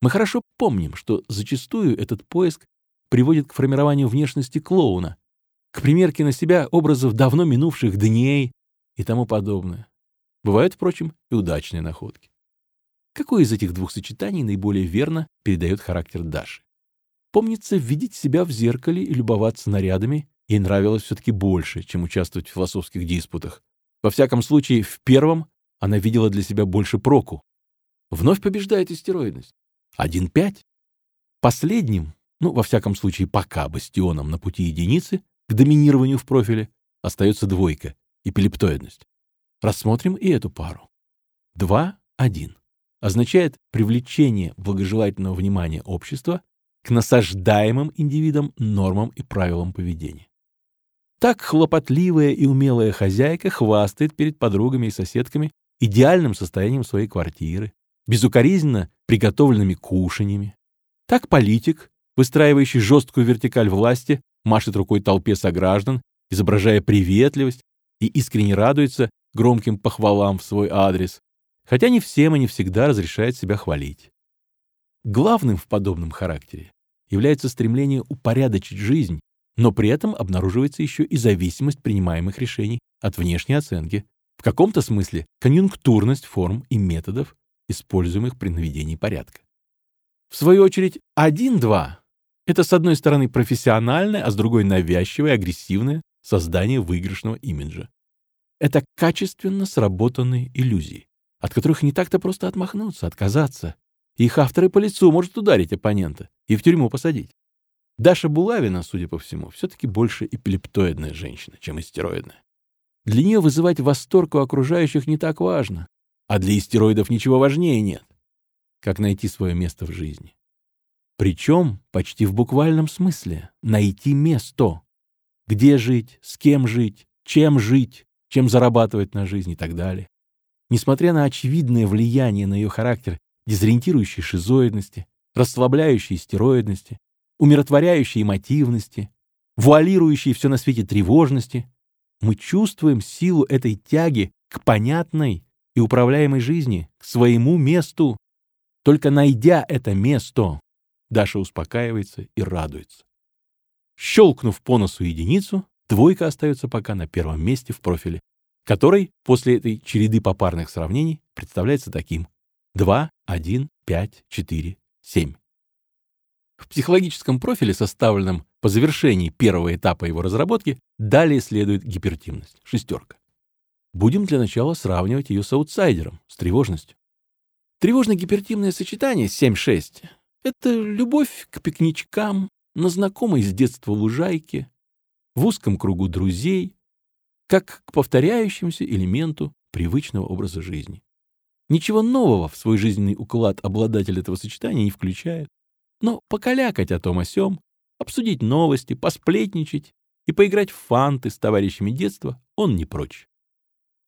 Мы хорошо помним, что зачастую этот поиск приводит к формированию внешности клоуна, к примерке на себя образов давно минувших дней и тому подобное. Бывают, впрочем, и удачные находки. Какое из этих двух сочетаний наиболее верно передает характер Даши? Помнится, видеть себя в зеркале и любоваться нарядами ей нравилось все-таки больше, чем участвовать в философских диспутах. Во всяком случае, в первом она видела для себя больше проку. Вновь побеждает истероидность. 1-5. Последним, ну, во всяком случае, пока бастионом на пути единицы, к доминированию в профиле, остается двойка, эпилептоидность. Рассмотрим и эту пару. 2-1 означает привлечение благожелательного внимания общества к насаждаемым индивидам нормам и правилам поведения. Так хлопотливая и умелая хозяйка хвастает перед подругами и соседками идеальным состоянием своей квартиры, безукоризненно приготовленными кушаньями. Так политик, выстраивающий жесткую вертикаль власти, машет рукой толпе сограждан, изображая приветливость и искренне радуется громким похвалам в свой адрес, хотя не всем и не всегда разрешает себя хвалить. Главным в подобном характере является стремление упорядочить жизнь, но при этом обнаруживается еще и зависимость принимаемых решений от внешней оценки, в каком-то смысле конъюнктурность форм и методов, используемых при наведении порядка. В свою очередь, 1-2 — это, с одной стороны, профессиональное, а с другой — навязчивое, агрессивное создание выигрышного имиджа. Это качественно сработанные иллюзии, от которых не так-то просто отмахнуться, отказаться, их авторы по лицу может ударить оппонента и в тюрьму посадить. Даша Булавина, судя по всему, все-таки больше эпилептоидная женщина, чем истероидная. Для нее вызывать восторг у окружающих не так важно, а для истероидов ничего важнее нет. Как найти свое место в жизни. Причем почти в буквальном смысле найти место. Где жить, с кем жить, чем жить, чем зарабатывать на жизнь и так далее. Несмотря на очевидное влияние на ее характер дезориентирующей шизоидности, расслабляющей стероидности, умиротворяющей эмотивности, вуалирующей все на свете тревожности, мы чувствуем силу этой тяги к понятной и управляемой жизни, к своему месту. Только найдя это место, Даша успокаивается и радуется. Щелкнув по носу единицу, двойка остается пока на первом месте в профиле, который после этой череды попарных сравнений представляется таким. 2, 1, 5, 4, 7. В психологическом профиле, составленном по завершении первого этапа его разработки, далее следует гипертимность, шестерка. Будем для начала сравнивать ее с аутсайдером, с тревожностью. Тревожно-гипертимное сочетание 7-6 — это любовь к пикничкам, на знакомой с детства лужайке, в узком кругу друзей, как к повторяющемуся элементу привычного образа жизни. Ничего нового в свой жизненный уклад обладатель этого сочетания не включает. Но покалякать о том о сём, обсудить новости, посплетничать и поиграть в фанты с товарищами детства он не прочь.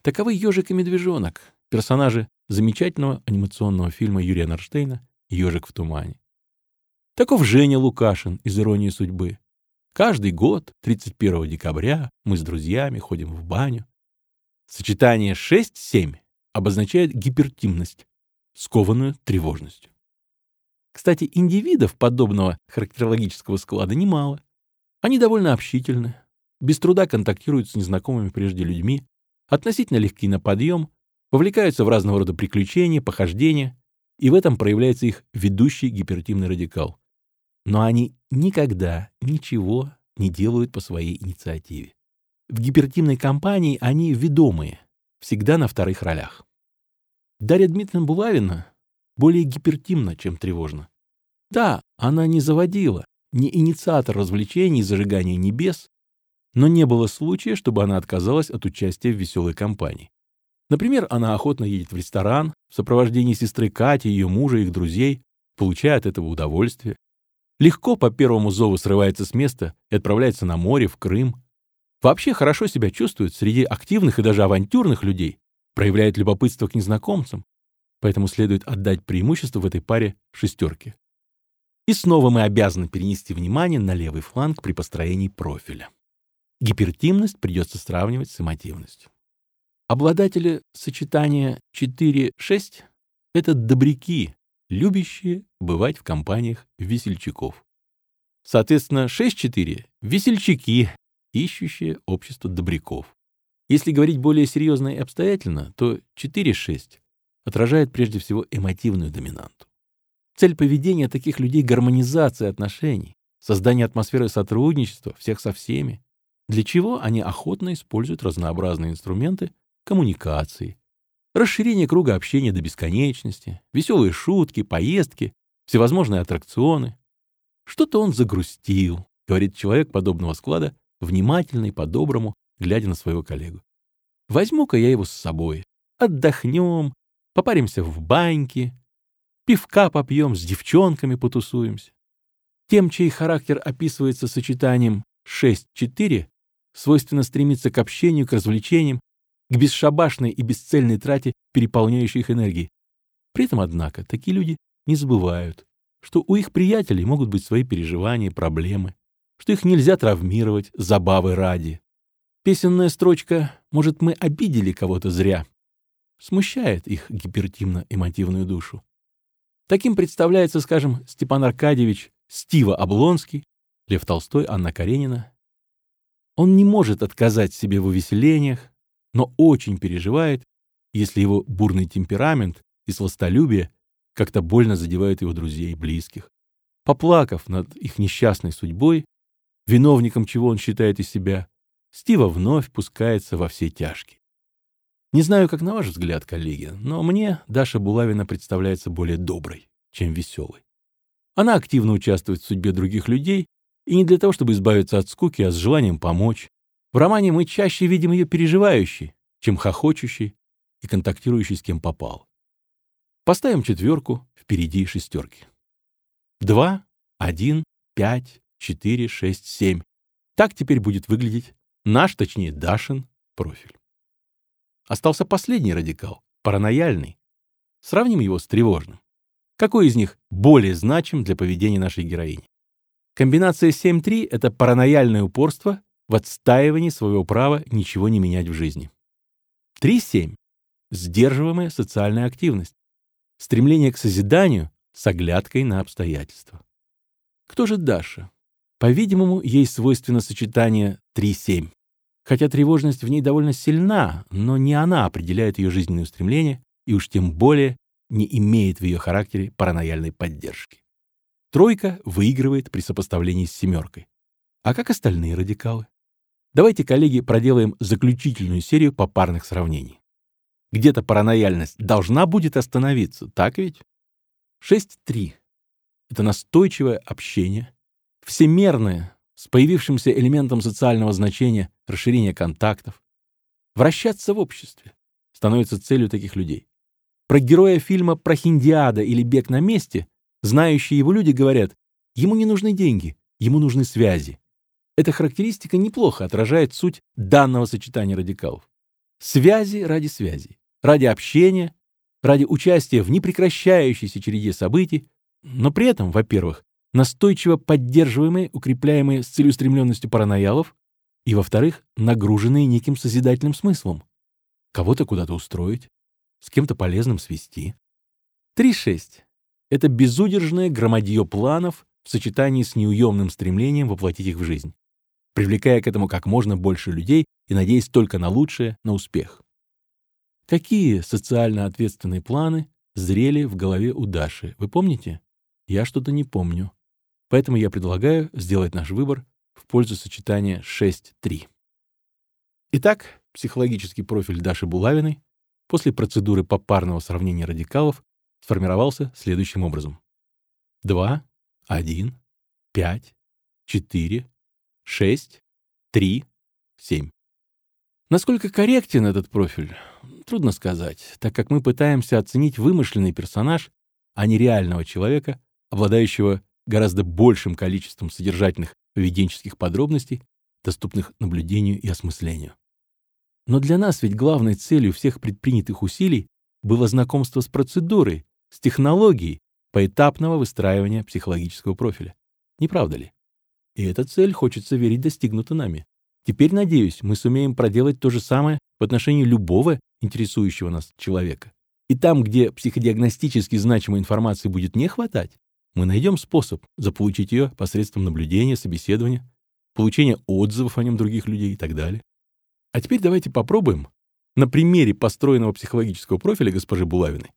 Таковы «Ежик и медвежонок», персонажи замечательного анимационного фильма Юрия Норштейна «Ежик в тумане». Таков Женя Лукашин из «Иронии судьбы». Каждый год, 31 декабря, мы с друзьями ходим в баню. Сочетание 6-7 обозначает гипертимность, скованную тревожностью. Кстати, индивидов подобного характерологического склада немало. Они довольно общительны, без труда контактируют с незнакомыми прежде людьми, относительно легки на подъем, вовлекаются в разного рода приключения, похождения, и в этом проявляется их ведущий гипертимный радикал. Но они никогда ничего не делают по своей инициативе. В гипертимной компании они ведомые, всегда на вторых ролях. Дарья Дмитриевна Булавина более гипертимна, чем тревожна. Да, она не заводила, не инициатор развлечений и зажигания небес, но не было случая, чтобы она отказалась от участия в веселой компании. Например, она охотно едет в ресторан в сопровождении сестры Кати, ее мужа и их друзей, получая от этого удовольствие. Легко по первому зову срывается с места и отправляется на море, в Крым. Вообще хорошо себя чувствует среди активных и даже авантюрных людей, проявляет любопытство к незнакомцам, поэтому следует отдать преимущество в этой паре шестерке. И снова мы обязаны перенести внимание на левый фланг при построении профиля. Гипертимность придется сравнивать с эмотивностью. Обладатели сочетания 4-6 — это добряки, любящие бывать в компаниях весельчаков. Соответственно, 6-4 — весельчаки, ищущие общество добряков. Если говорить более серьезно и обстоятельно, то 4-6 отражает прежде всего эмотивную доминанту. Цель поведения таких людей — гармонизация отношений, создание атмосферы сотрудничества всех со всеми, для чего они охотно используют разнообразные инструменты коммуникации, расширение круга общения до бесконечности, веселые шутки, поездки, всевозможные аттракционы. Что-то он загрустил, говорит человек подобного склада, внимательный, по-доброму, глядя на своего коллегу. Возьму-ка я его с собой. Отдохнем, попаримся в баньке, пивка попьем, с девчонками потусуемся. Тем, чей характер описывается сочетанием 6-4, свойственно стремиться к общению, к развлечениям, к бесшабашной и бесцельной трате переполняющей их энергии. При этом, однако, такие люди не забывают, что у их приятелей могут быть свои переживания, проблемы, что их нельзя травмировать забавы ради. Песенная строчка «Может, мы обидели кого-то зря» смущает их гипертимно-эмотивную душу. Таким представляется, скажем, Степан Аркадьевич Стива Облонский, Лев Толстой, Анна Каренина. Он не может отказать себе в увеселениях, но очень переживает, если его бурный темперамент и сластолюбие как-то больно задевают его друзей и близких. Поплакав над их несчастной судьбой, виновником чего он считает из себя, Стива вновь пускается во все тяжкие. Не знаю, как на ваш взгляд, коллеги, но мне Даша Булавина представляется более доброй, чем веселой. Она активно участвует в судьбе других людей, и не для того, чтобы избавиться от скуки, а с желанием помочь, в романе мы чаще видим ее переживающей, чем хохочущей и контактирующей с кем попал. Поставим четверку впереди шестерки. Два, один, пять, четыре, шесть, семь. Так теперь будет выглядеть наш, точнее, Дашин профиль. Остался последний радикал, паранояльный. Сравним его с тревожным. Какой из них более значим для поведения нашей героини? Комбинация 7-3 — это паранояльное упорство в отстаивании своего права ничего не менять в жизни. 3.7. Сдерживаемая социальная активность. Стремление к созиданию с оглядкой на обстоятельства. Кто же Даша? По-видимому, ей свойственно сочетание 3.7. Хотя тревожность в ней довольно сильна, но не она определяет ее жизненные устремления и уж тем более не имеет в ее характере паранояльной поддержки. Тройка выигрывает при сопоставлении с семеркой. А как остальные радикалы? Давайте, коллеги, проделаем заключительную серию попарных сравнений. Где-то паранояльность должна будет остановиться, так ведь? 6.3. Это настойчивое общение, всемерное, с появившимся элементом социального значения расширение контактов. Вращаться в обществе становится целью таких людей. Про героя фильма «Прохиндиада» или «Бег на месте» знающие его люди говорят, ему не нужны деньги, ему нужны связи. Эта характеристика неплохо отражает суть данного сочетания радикалов. Связи ради связи, ради общения, ради участия в непрекращающейся череде событий, но при этом, во-первых, настойчиво поддерживаемые, укрепляемые с целеустремленностью параноялов, и, во-вторых, нагруженные неким созидательным смыслом. Кого-то куда-то устроить, с кем-то полезным свести. 3.6. Это безудержное громадье планов в сочетании с неуемным стремлением воплотить их в жизнь привлекая к этому как можно больше людей и надеясь только на лучшее, на успех. Какие социально ответственные планы зрели в голове у Даши? Вы помните? Я что-то не помню. Поэтому я предлагаю сделать наш выбор в пользу сочетания 6-3. Итак, психологический профиль Даши Булавиной после процедуры попарного сравнения радикалов сформировался следующим образом. 2, 1, 5, 4, 6, 3, 7. Насколько корректен этот профиль, трудно сказать, так как мы пытаемся оценить вымышленный персонаж, а не реального человека, обладающего гораздо большим количеством содержательных поведенческих подробностей, доступных наблюдению и осмыслению. Но для нас ведь главной целью всех предпринятых усилий было знакомство с процедурой, с технологией поэтапного выстраивания психологического профиля. Не правда ли? И эта цель, хочется верить, достигнута нами. Теперь, надеюсь, мы сумеем проделать то же самое в отношении любого интересующего нас человека. И там, где психодиагностически значимой информации будет не хватать, мы найдем способ заполучить ее посредством наблюдения, собеседования, получения отзывов о нем других людей и так далее. А теперь давайте попробуем на примере построенного психологического профиля госпожи Булавиной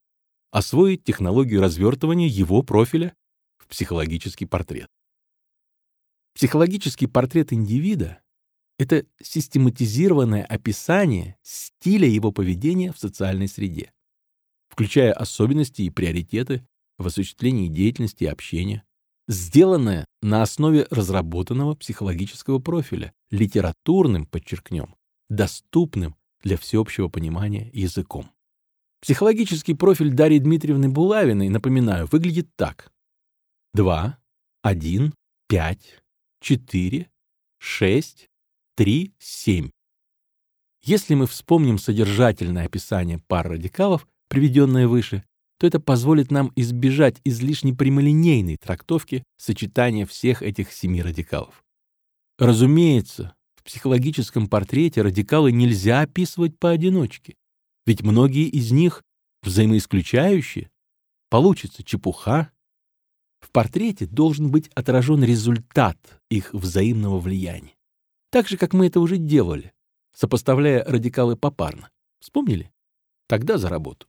освоить технологию развертывания его профиля в психологический портрет. Психологический портрет индивида — это систематизированное описание стиля его поведения в социальной среде, включая особенности и приоритеты в осуществлении деятельности и общения, сделанное на основе разработанного психологического профиля, литературным, подчеркнем, доступным для всеобщего понимания языком. Психологический профиль Дарьи Дмитриевны Булавиной, напоминаю, выглядит так. 2, 1, 5, 4, 6, 3, 7. Если мы вспомним содержательное описание пар радикалов, приведенное выше, то это позволит нам избежать излишне прямолинейной трактовки сочетания всех этих семи радикалов. Разумеется, в психологическом портрете радикалы нельзя описывать поодиночке, ведь многие из них взаимоисключающие. Получится чепуха, в портрете должен быть отражен результат их взаимного влияния. Так же, как мы это уже делали, сопоставляя радикалы попарно. Вспомнили? Тогда за работу.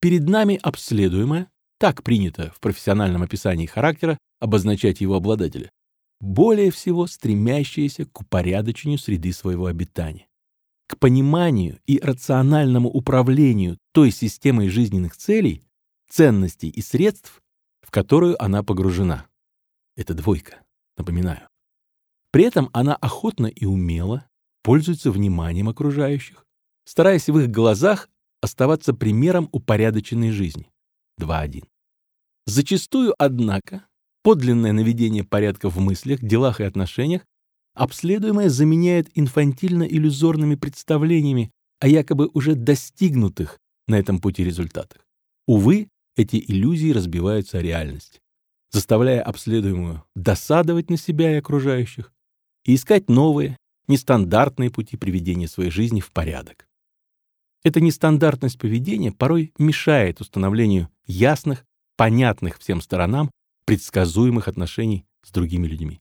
Перед нами обследуемое, так принято в профессиональном описании характера обозначать его обладателя, более всего стремящееся к упорядочению среды своего обитания, к пониманию и рациональному управлению той системой жизненных целей, ценностей и средств, в которую она погружена. Это двойка, напоминаю. При этом она охотно и умело пользуется вниманием окружающих, стараясь в их глазах оставаться примером упорядоченной жизни. 2.1. Зачастую, однако, подлинное наведение порядка в мыслях, делах и отношениях обследуемое заменяет инфантильно-иллюзорными представлениями о якобы уже достигнутых на этом пути результатах. Увы, эти иллюзии разбиваются о реальность, заставляя обследуемую досадовать на себя и окружающих и искать новые, нестандартные пути приведения своей жизни в порядок. Эта нестандартность поведения порой мешает установлению ясных, понятных всем сторонам, предсказуемых отношений с другими людьми.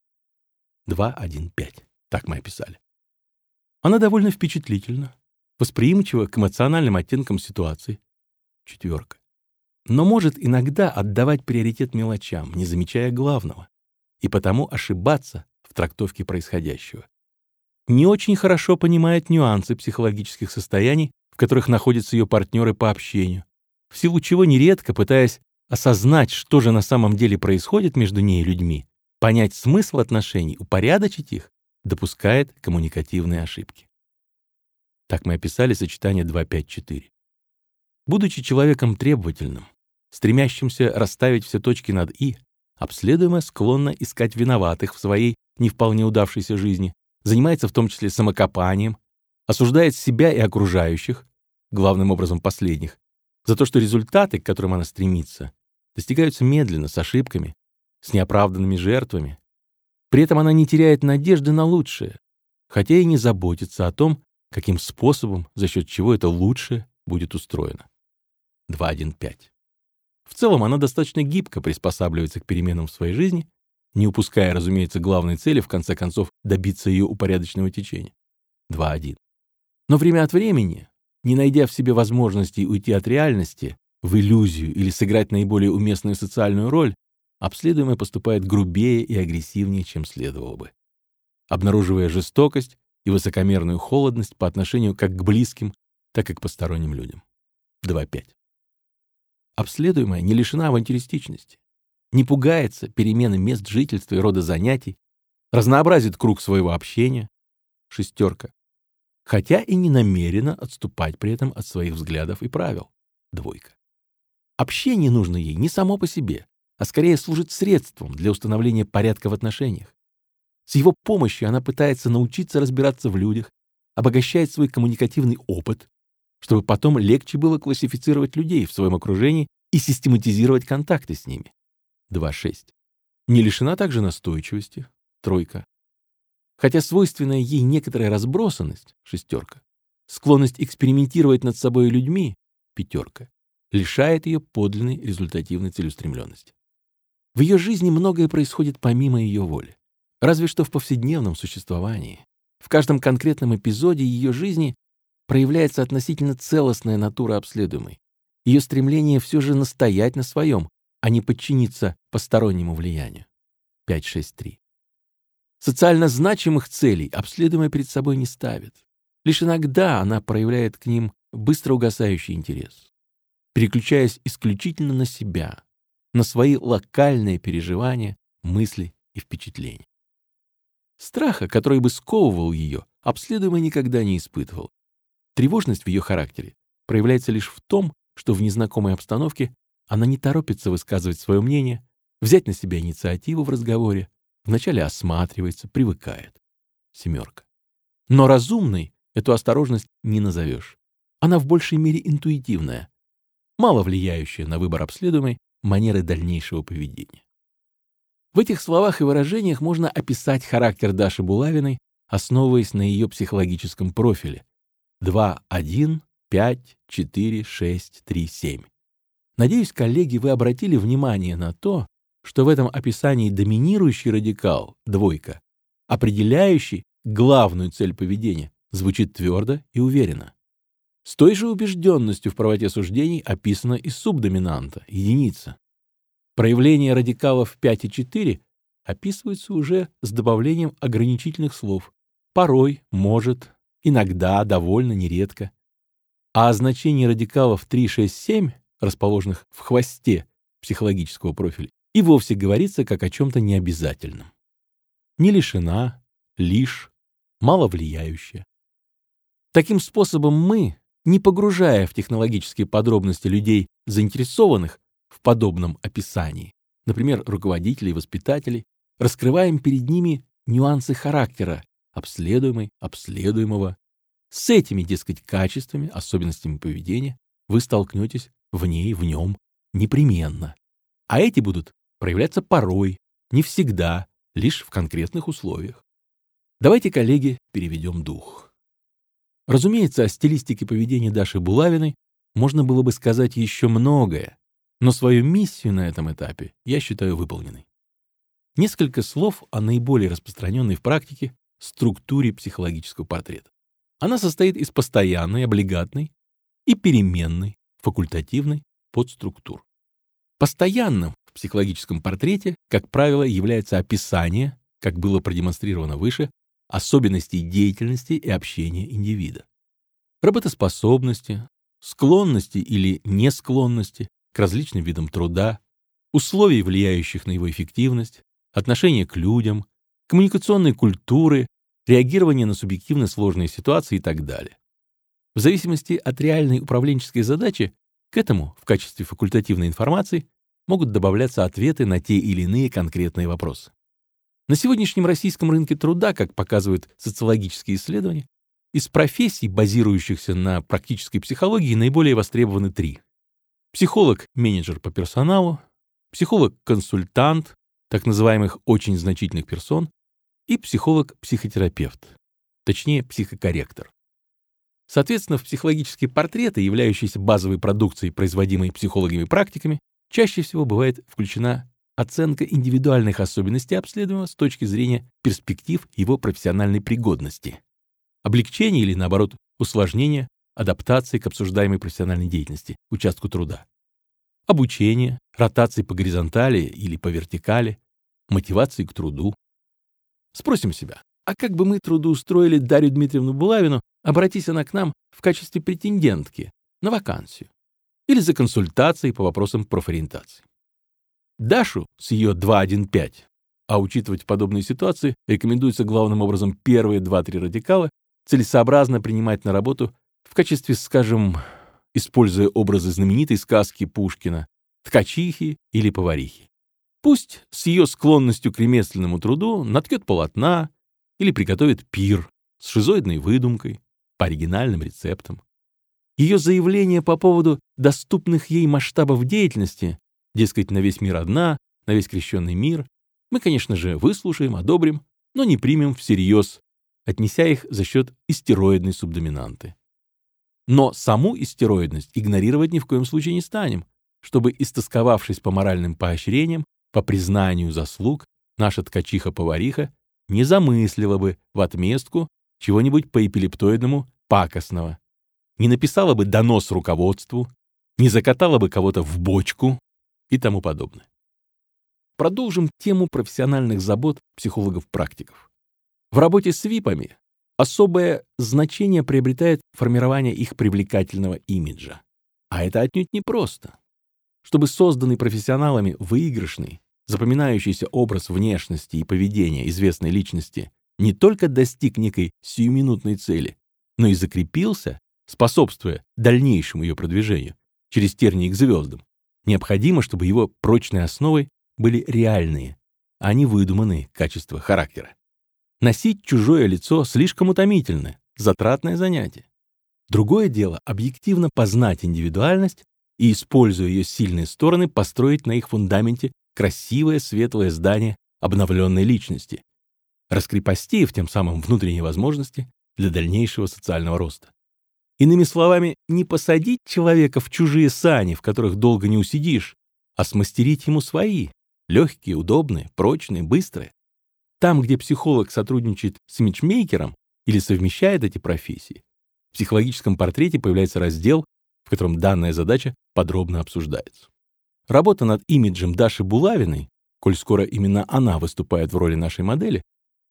2.1.5. Так мы описали. Она довольно впечатлительна, восприимчива к эмоциональным оттенкам ситуации. Четверка но может иногда отдавать приоритет мелочам, не замечая главного, и потому ошибаться в трактовке происходящего. Не очень хорошо понимает нюансы психологических состояний, в которых находятся ее партнеры по общению, в силу чего нередко, пытаясь осознать, что же на самом деле происходит между ней и людьми, понять смысл отношений, упорядочить их, допускает коммуникативные ошибки. Так мы описали сочетание 2-5-4. Будучи человеком требовательным, стремящимся расставить все точки над «и», обследуемая склонна искать виноватых в своей не вполне удавшейся жизни, занимается в том числе самокопанием, осуждает себя и окружающих, главным образом последних, за то, что результаты, к которым она стремится, достигаются медленно, с ошибками, с неоправданными жертвами. При этом она не теряет надежды на лучшее, хотя и не заботится о том, каким способом, за счет чего это лучшее будет устроено. 2.1.5 в целом она достаточно гибко приспосабливается к переменам в своей жизни, не упуская, разумеется, главной цели, в конце концов, добиться ее упорядоченного течения. 2.1. Но время от времени, Не найдя в себе возможности уйти от реальности, в иллюзию или сыграть наиболее уместную социальную роль, обследуемый поступает грубее и агрессивнее, чем следовало бы. Обнаруживая жестокость и высокомерную холодность по отношению как к близким, так и к посторонним людям. 2.5. Обследуемая не лишена авантюристичности, не пугается перемены мест жительства и рода занятий, разнообразит круг своего общения, шестерка, хотя и не намерена отступать при этом от своих взглядов и правил, двойка. Общение нужно ей не само по себе, а скорее служит средством для установления порядка в отношениях. С его помощью она пытается научиться разбираться в людях, обогащает свой коммуникативный опыт, чтобы потом легче было классифицировать людей в своем окружении и систематизировать контакты с ними. 2.6. Не лишена также настойчивости. Тройка. Хотя свойственная ей некоторая разбросанность, шестерка, склонность экспериментировать над собой и людьми, пятерка, лишает ее подлинной результативной целеустремленности. В ее жизни многое происходит помимо ее воли. Разве что в повседневном существовании. В каждом конкретном эпизоде ее жизни проявляется относительно целостная натура обследуемой. Ее стремление все же настоять на своем, а не подчиниться постороннему влиянию. 5.6.3. Социально значимых целей обследуемая перед собой не ставит. Лишь иногда она проявляет к ним быстро угасающий интерес, переключаясь исключительно на себя, на свои локальные переживания, мысли и впечатления. Страха, который бы сковывал ее, обследуемый никогда не испытывал. Тревожность в ее характере проявляется лишь в том, что в незнакомой обстановке она не торопится высказывать свое мнение, взять на себя инициативу в разговоре, вначале осматривается, привыкает. Семерка. Но разумной эту осторожность не назовешь. Она в большей мере интуитивная, мало влияющая на выбор обследуемой манеры дальнейшего поведения. В этих словах и выражениях можно описать характер Даши Булавиной, основываясь на ее психологическом профиле 2, 1, 5, 4, 6, 3, 7. Надеюсь, коллеги, вы обратили внимание на то, что в этом описании доминирующий радикал, двойка, определяющий главную цель поведения, звучит твердо и уверенно. С той же убежденностью в правоте суждений описана и субдоминанта, единица. Проявления радикалов 5 и 4 описываются уже с добавлением ограничительных слов «порой», «может», «иногда», «довольно», «нередко». А о значении радикалов 3, 6, 7 расположенных в хвосте психологического профиля, и вовсе говорится как о чем-то необязательном. Не лишена, лишь, маловлияющая. Таким способом мы, не погружая в технологические подробности людей, заинтересованных в подобном описании, например, руководителей воспитателей, раскрываем перед ними нюансы характера обследуемой, обследуемого. С этими, дескать, качествами, особенностями поведения вы столкнетесь в ней, в нем, непременно. А эти будут проявляться порой, не всегда, лишь в конкретных условиях. Давайте, коллеги, переведем дух. Разумеется, о стилистике поведения Даши Булавиной можно было бы сказать еще многое, но свою миссию на этом этапе я считаю выполненной. Несколько слов о наиболее распространенной в практике структуре психологического портрета. Она состоит из постоянной, облигатной и переменной факультативной подструктур. Постоянным в психологическом портрете, как правило, является описание, как было продемонстрировано выше, особенностей деятельности и общения индивида. Работоспособности, склонности или несклонности к различным видам труда, условий, влияющих на его эффективность, отношения к людям, коммуникационной культуры, реагирование на субъективно сложные ситуации и так далее. В зависимости от реальной управленческой задачи к этому в качестве факультативной информации могут добавляться ответы на те или иные конкретные вопросы. На сегодняшнем российском рынке труда, как показывают социологические исследования, из профессий, базирующихся на практической психологии, наиболее востребованы три. Психолог-менеджер по персоналу, психолог-консультант, так называемых очень значительных персон, и психолог-психотерапевт, точнее психокорректор. Соответственно, в психологические портреты, являющиеся базовой продукцией, производимой психологами практиками, чаще всего бывает включена оценка индивидуальных особенностей обследуемого с точки зрения перспектив его профессиональной пригодности, облегчение или, наоборот, усложнение адаптации к обсуждаемой профессиональной деятельности, участку труда. Обучение, ротации по горизонтали или по вертикали, мотивации к труду. Спросим себя, а как бы мы трудоустроили Дарью Дмитриевну Булавину, обратись она к нам в качестве претендентки на вакансию или за консультацией по вопросам профориентации. Дашу с ее 215, а учитывать в подобной ситуации рекомендуется главным образом первые 2-3 радикала, целесообразно принимать на работу в качестве, скажем, используя образы знаменитой сказки Пушкина, ткачихи или поварихи. Пусть с ее склонностью к ремесленному труду наткет полотна или приготовит пир с шизоидной выдумкой, по оригинальным рецептам. Ее заявление по поводу доступных ей масштабов деятельности Дескать, на весь мир одна, на весь крещенный мир. Мы, конечно же, выслушаем, одобрим, но не примем всерьез, отнеся их за счет истероидной субдоминанты. Но саму истероидность игнорировать ни в коем случае не станем, чтобы, истосковавшись по моральным поощрениям, по признанию заслуг, наша ткачиха-повариха не замыслила бы в отместку чего-нибудь по эпилептоидному пакостного, не написала бы донос руководству, не закатала бы кого-то в бочку, и тому подобное. Продолжим тему профессиональных забот психологов-практиков. В работе с ВИПами особое значение приобретает формирование их привлекательного имиджа. А это отнюдь не просто. Чтобы созданный профессионалами выигрышный, запоминающийся образ внешности и поведения известной личности не только достиг некой сиюминутной цели, но и закрепился, способствуя дальнейшему ее продвижению через тернии к звездам, Необходимо, чтобы его прочной основой были реальные, а не выдуманные качества характера. Носить чужое лицо слишком утомительно, затратное занятие. Другое дело — объективно познать индивидуальность и, используя ее сильные стороны, построить на их фундаменте красивое светлое здание обновленной личности, раскрепостив тем самым внутренние возможности для дальнейшего социального роста. Иными словами, не посадить человека в чужие сани, в которых долго не усидишь, а смастерить ему свои, легкие, удобные, прочные, быстрые. Там, где психолог сотрудничает с имиджмейкером или совмещает эти профессии, в психологическом портрете появляется раздел, в котором данная задача подробно обсуждается. Работа над имиджем Даши Булавиной, коль скоро именно она выступает в роли нашей модели,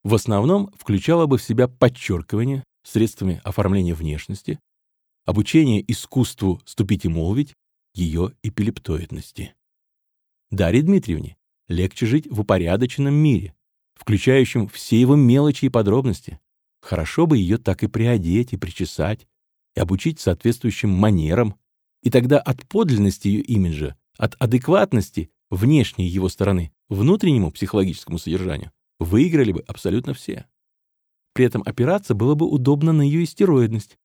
в основном включала бы в себя подчеркивание средствами оформления внешности, обучение искусству ступить и молвить, ее эпилептоидности. Дарье Дмитриевне легче жить в упорядоченном мире, включающем все его мелочи и подробности. Хорошо бы ее так и приодеть, и причесать, и обучить соответствующим манерам, и тогда от подлинности ее имиджа, от адекватности внешней его стороны, внутреннему психологическому содержанию, выиграли бы абсолютно все. При этом опираться было бы удобно на ее истероидность,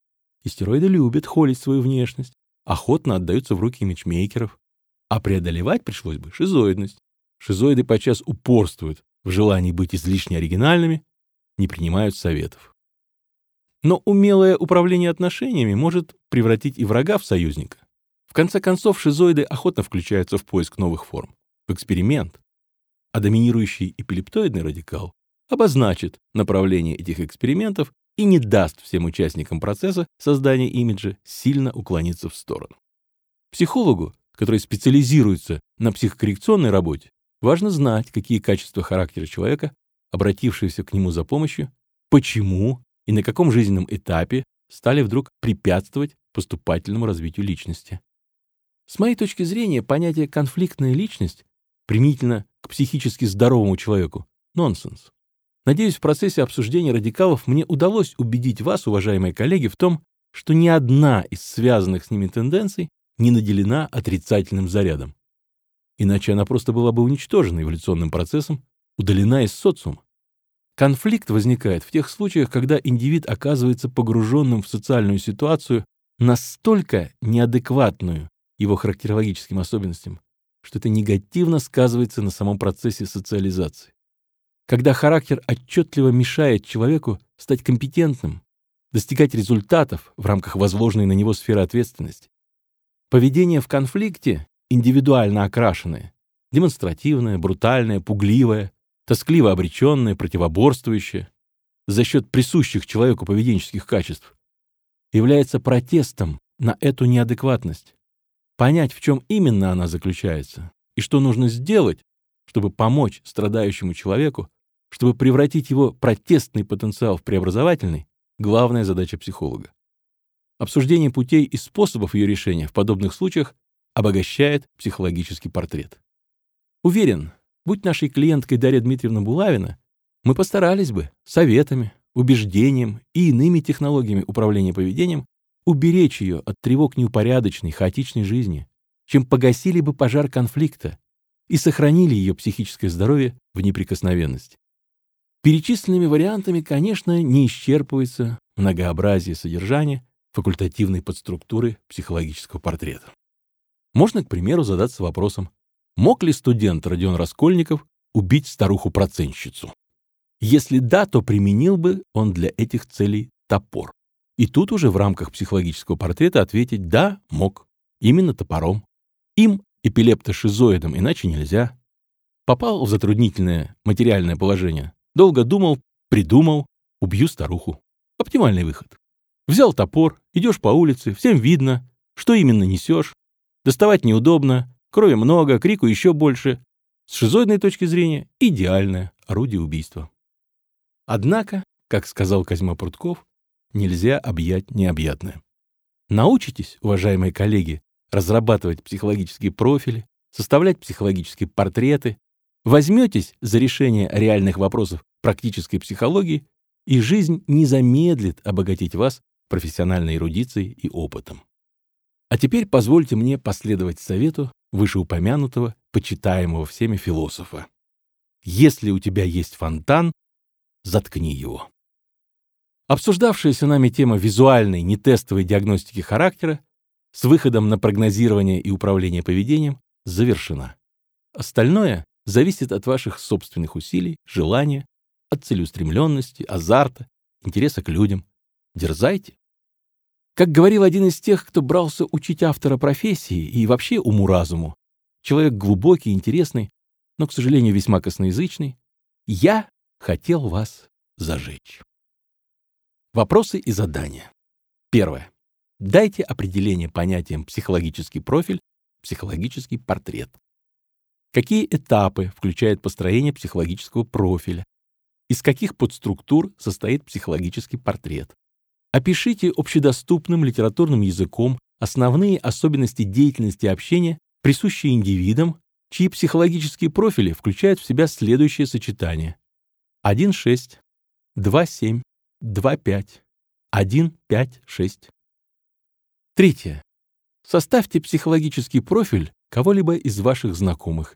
Истероиды любят холить свою внешность, охотно отдаются в руки имиджмейкеров. А преодолевать пришлось бы шизоидность. Шизоиды подчас упорствуют в желании быть излишне оригинальными, не принимают советов. Но умелое управление отношениями может превратить и врага в союзника. В конце концов, шизоиды охотно включаются в поиск новых форм, в эксперимент. А доминирующий эпилептоидный радикал обозначит направление этих экспериментов и не даст всем участникам процесса создания имиджа сильно уклониться в сторону. Психологу, который специализируется на психокоррекционной работе, важно знать, какие качества характера человека, обратившегося к нему за помощью, почему и на каком жизненном этапе стали вдруг препятствовать поступательному развитию личности. С моей точки зрения, понятие «конфликтная личность» применительно к психически здоровому человеку — нонсенс. Надеюсь, в процессе обсуждения радикалов мне удалось убедить вас, уважаемые коллеги, в том, что ни одна из связанных с ними тенденций не наделена отрицательным зарядом. Иначе она просто была бы уничтожена эволюционным процессом, удалена из социума. Конфликт возникает в тех случаях, когда индивид оказывается погруженным в социальную ситуацию, настолько неадекватную его характерологическим особенностям, что это негативно сказывается на самом процессе социализации когда характер отчетливо мешает человеку стать компетентным, достигать результатов в рамках возложенной на него сферы ответственности. Поведение в конфликте индивидуально окрашенное, демонстративное, брутальное, пугливое, тоскливо обреченное, противоборствующее, за счет присущих человеку поведенческих качеств, является протестом на эту неадекватность. Понять, в чем именно она заключается, и что нужно сделать, чтобы помочь страдающему человеку, чтобы превратить его протестный потенциал в преобразовательный, главная задача психолога. Обсуждение путей и способов ее решения в подобных случаях обогащает психологический портрет. Уверен, будь нашей клиенткой Дарья Дмитриевна Булавина, мы постарались бы советами, убеждением и иными технологиями управления поведением уберечь ее от тревог неупорядочной, хаотичной жизни, чем погасили бы пожар конфликта и сохранили ее психическое здоровье в неприкосновенности. Перечисленными вариантами, конечно, не исчерпывается многообразие содержания факультативной подструктуры психологического портрета. Можно, к примеру, задаться вопросом, мог ли студент Родион Раскольников убить старуху-процентщицу? Если да, то применил бы он для этих целей топор. И тут уже в рамках психологического портрета ответить «да, мог». Именно топором. Им, эпилептошизоидом, иначе нельзя. Попал в затруднительное материальное положение. Долго думал, придумал, убью старуху. Оптимальный выход. Взял топор, идешь по улице, всем видно, что именно несешь. Доставать неудобно, крови много, крику еще больше. С шизоидной точки зрения идеальное орудие убийства. Однако, как сказал Козьма Прутков, нельзя объять необъятное. Научитесь, уважаемые коллеги, разрабатывать психологические профили, составлять психологические портреты, возьметесь за решение реальных вопросов практической психологии, и жизнь не замедлит обогатить вас профессиональной эрудицией и опытом. А теперь позвольте мне последовать совету вышеупомянутого, почитаемого всеми философа. Если у тебя есть фонтан, заткни его. Обсуждавшаяся нами тема визуальной, нетестовой диагностики характера с выходом на прогнозирование и управление поведением завершена. Остальное зависит от ваших собственных усилий, желания, от целеустремленности, азарта, интереса к людям. Дерзайте. Как говорил один из тех, кто брался учить автора профессии и вообще уму-разуму, человек глубокий, интересный, но, к сожалению, весьма косноязычный, я хотел вас зажечь. Вопросы и задания. Первое. Дайте определение понятиям психологический профиль, психологический портрет. Какие этапы включает построение психологического профиля? Из каких подструктур состоит психологический портрет? Опишите общедоступным литературным языком основные особенности деятельности общения, присущие индивидам, чьи психологические профили включают в себя следующее сочетание. 1.6, 2.7, 2.5, 1.5.6. Третье. Составьте психологический профиль кого-либо из ваших знакомых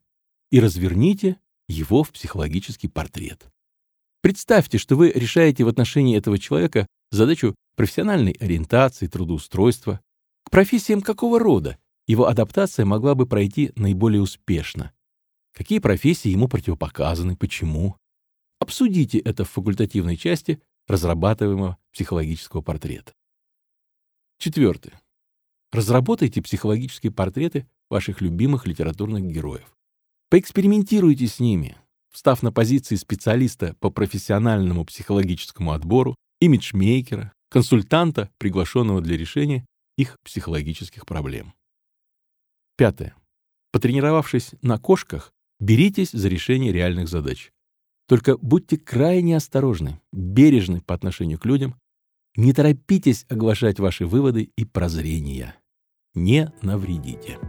и разверните его в психологический портрет. Представьте, что вы решаете в отношении этого человека задачу профессиональной ориентации, трудоустройства. К профессиям какого рода его адаптация могла бы пройти наиболее успешно? Какие профессии ему противопоказаны, почему? Обсудите это в факультативной части разрабатываемого психологического портрета. Четвертое. Разработайте психологические портреты ваших любимых литературных героев. Поэкспериментируйте с ними, встав на позиции специалиста по профессиональному психологическому отбору, имиджмейкера, консультанта, приглашенного для решения их психологических проблем. Пятое. Потренировавшись на кошках, беритесь за решение реальных задач. Только будьте крайне осторожны, бережны по отношению к людям, не торопитесь оглашать ваши выводы и прозрения. Не навредите.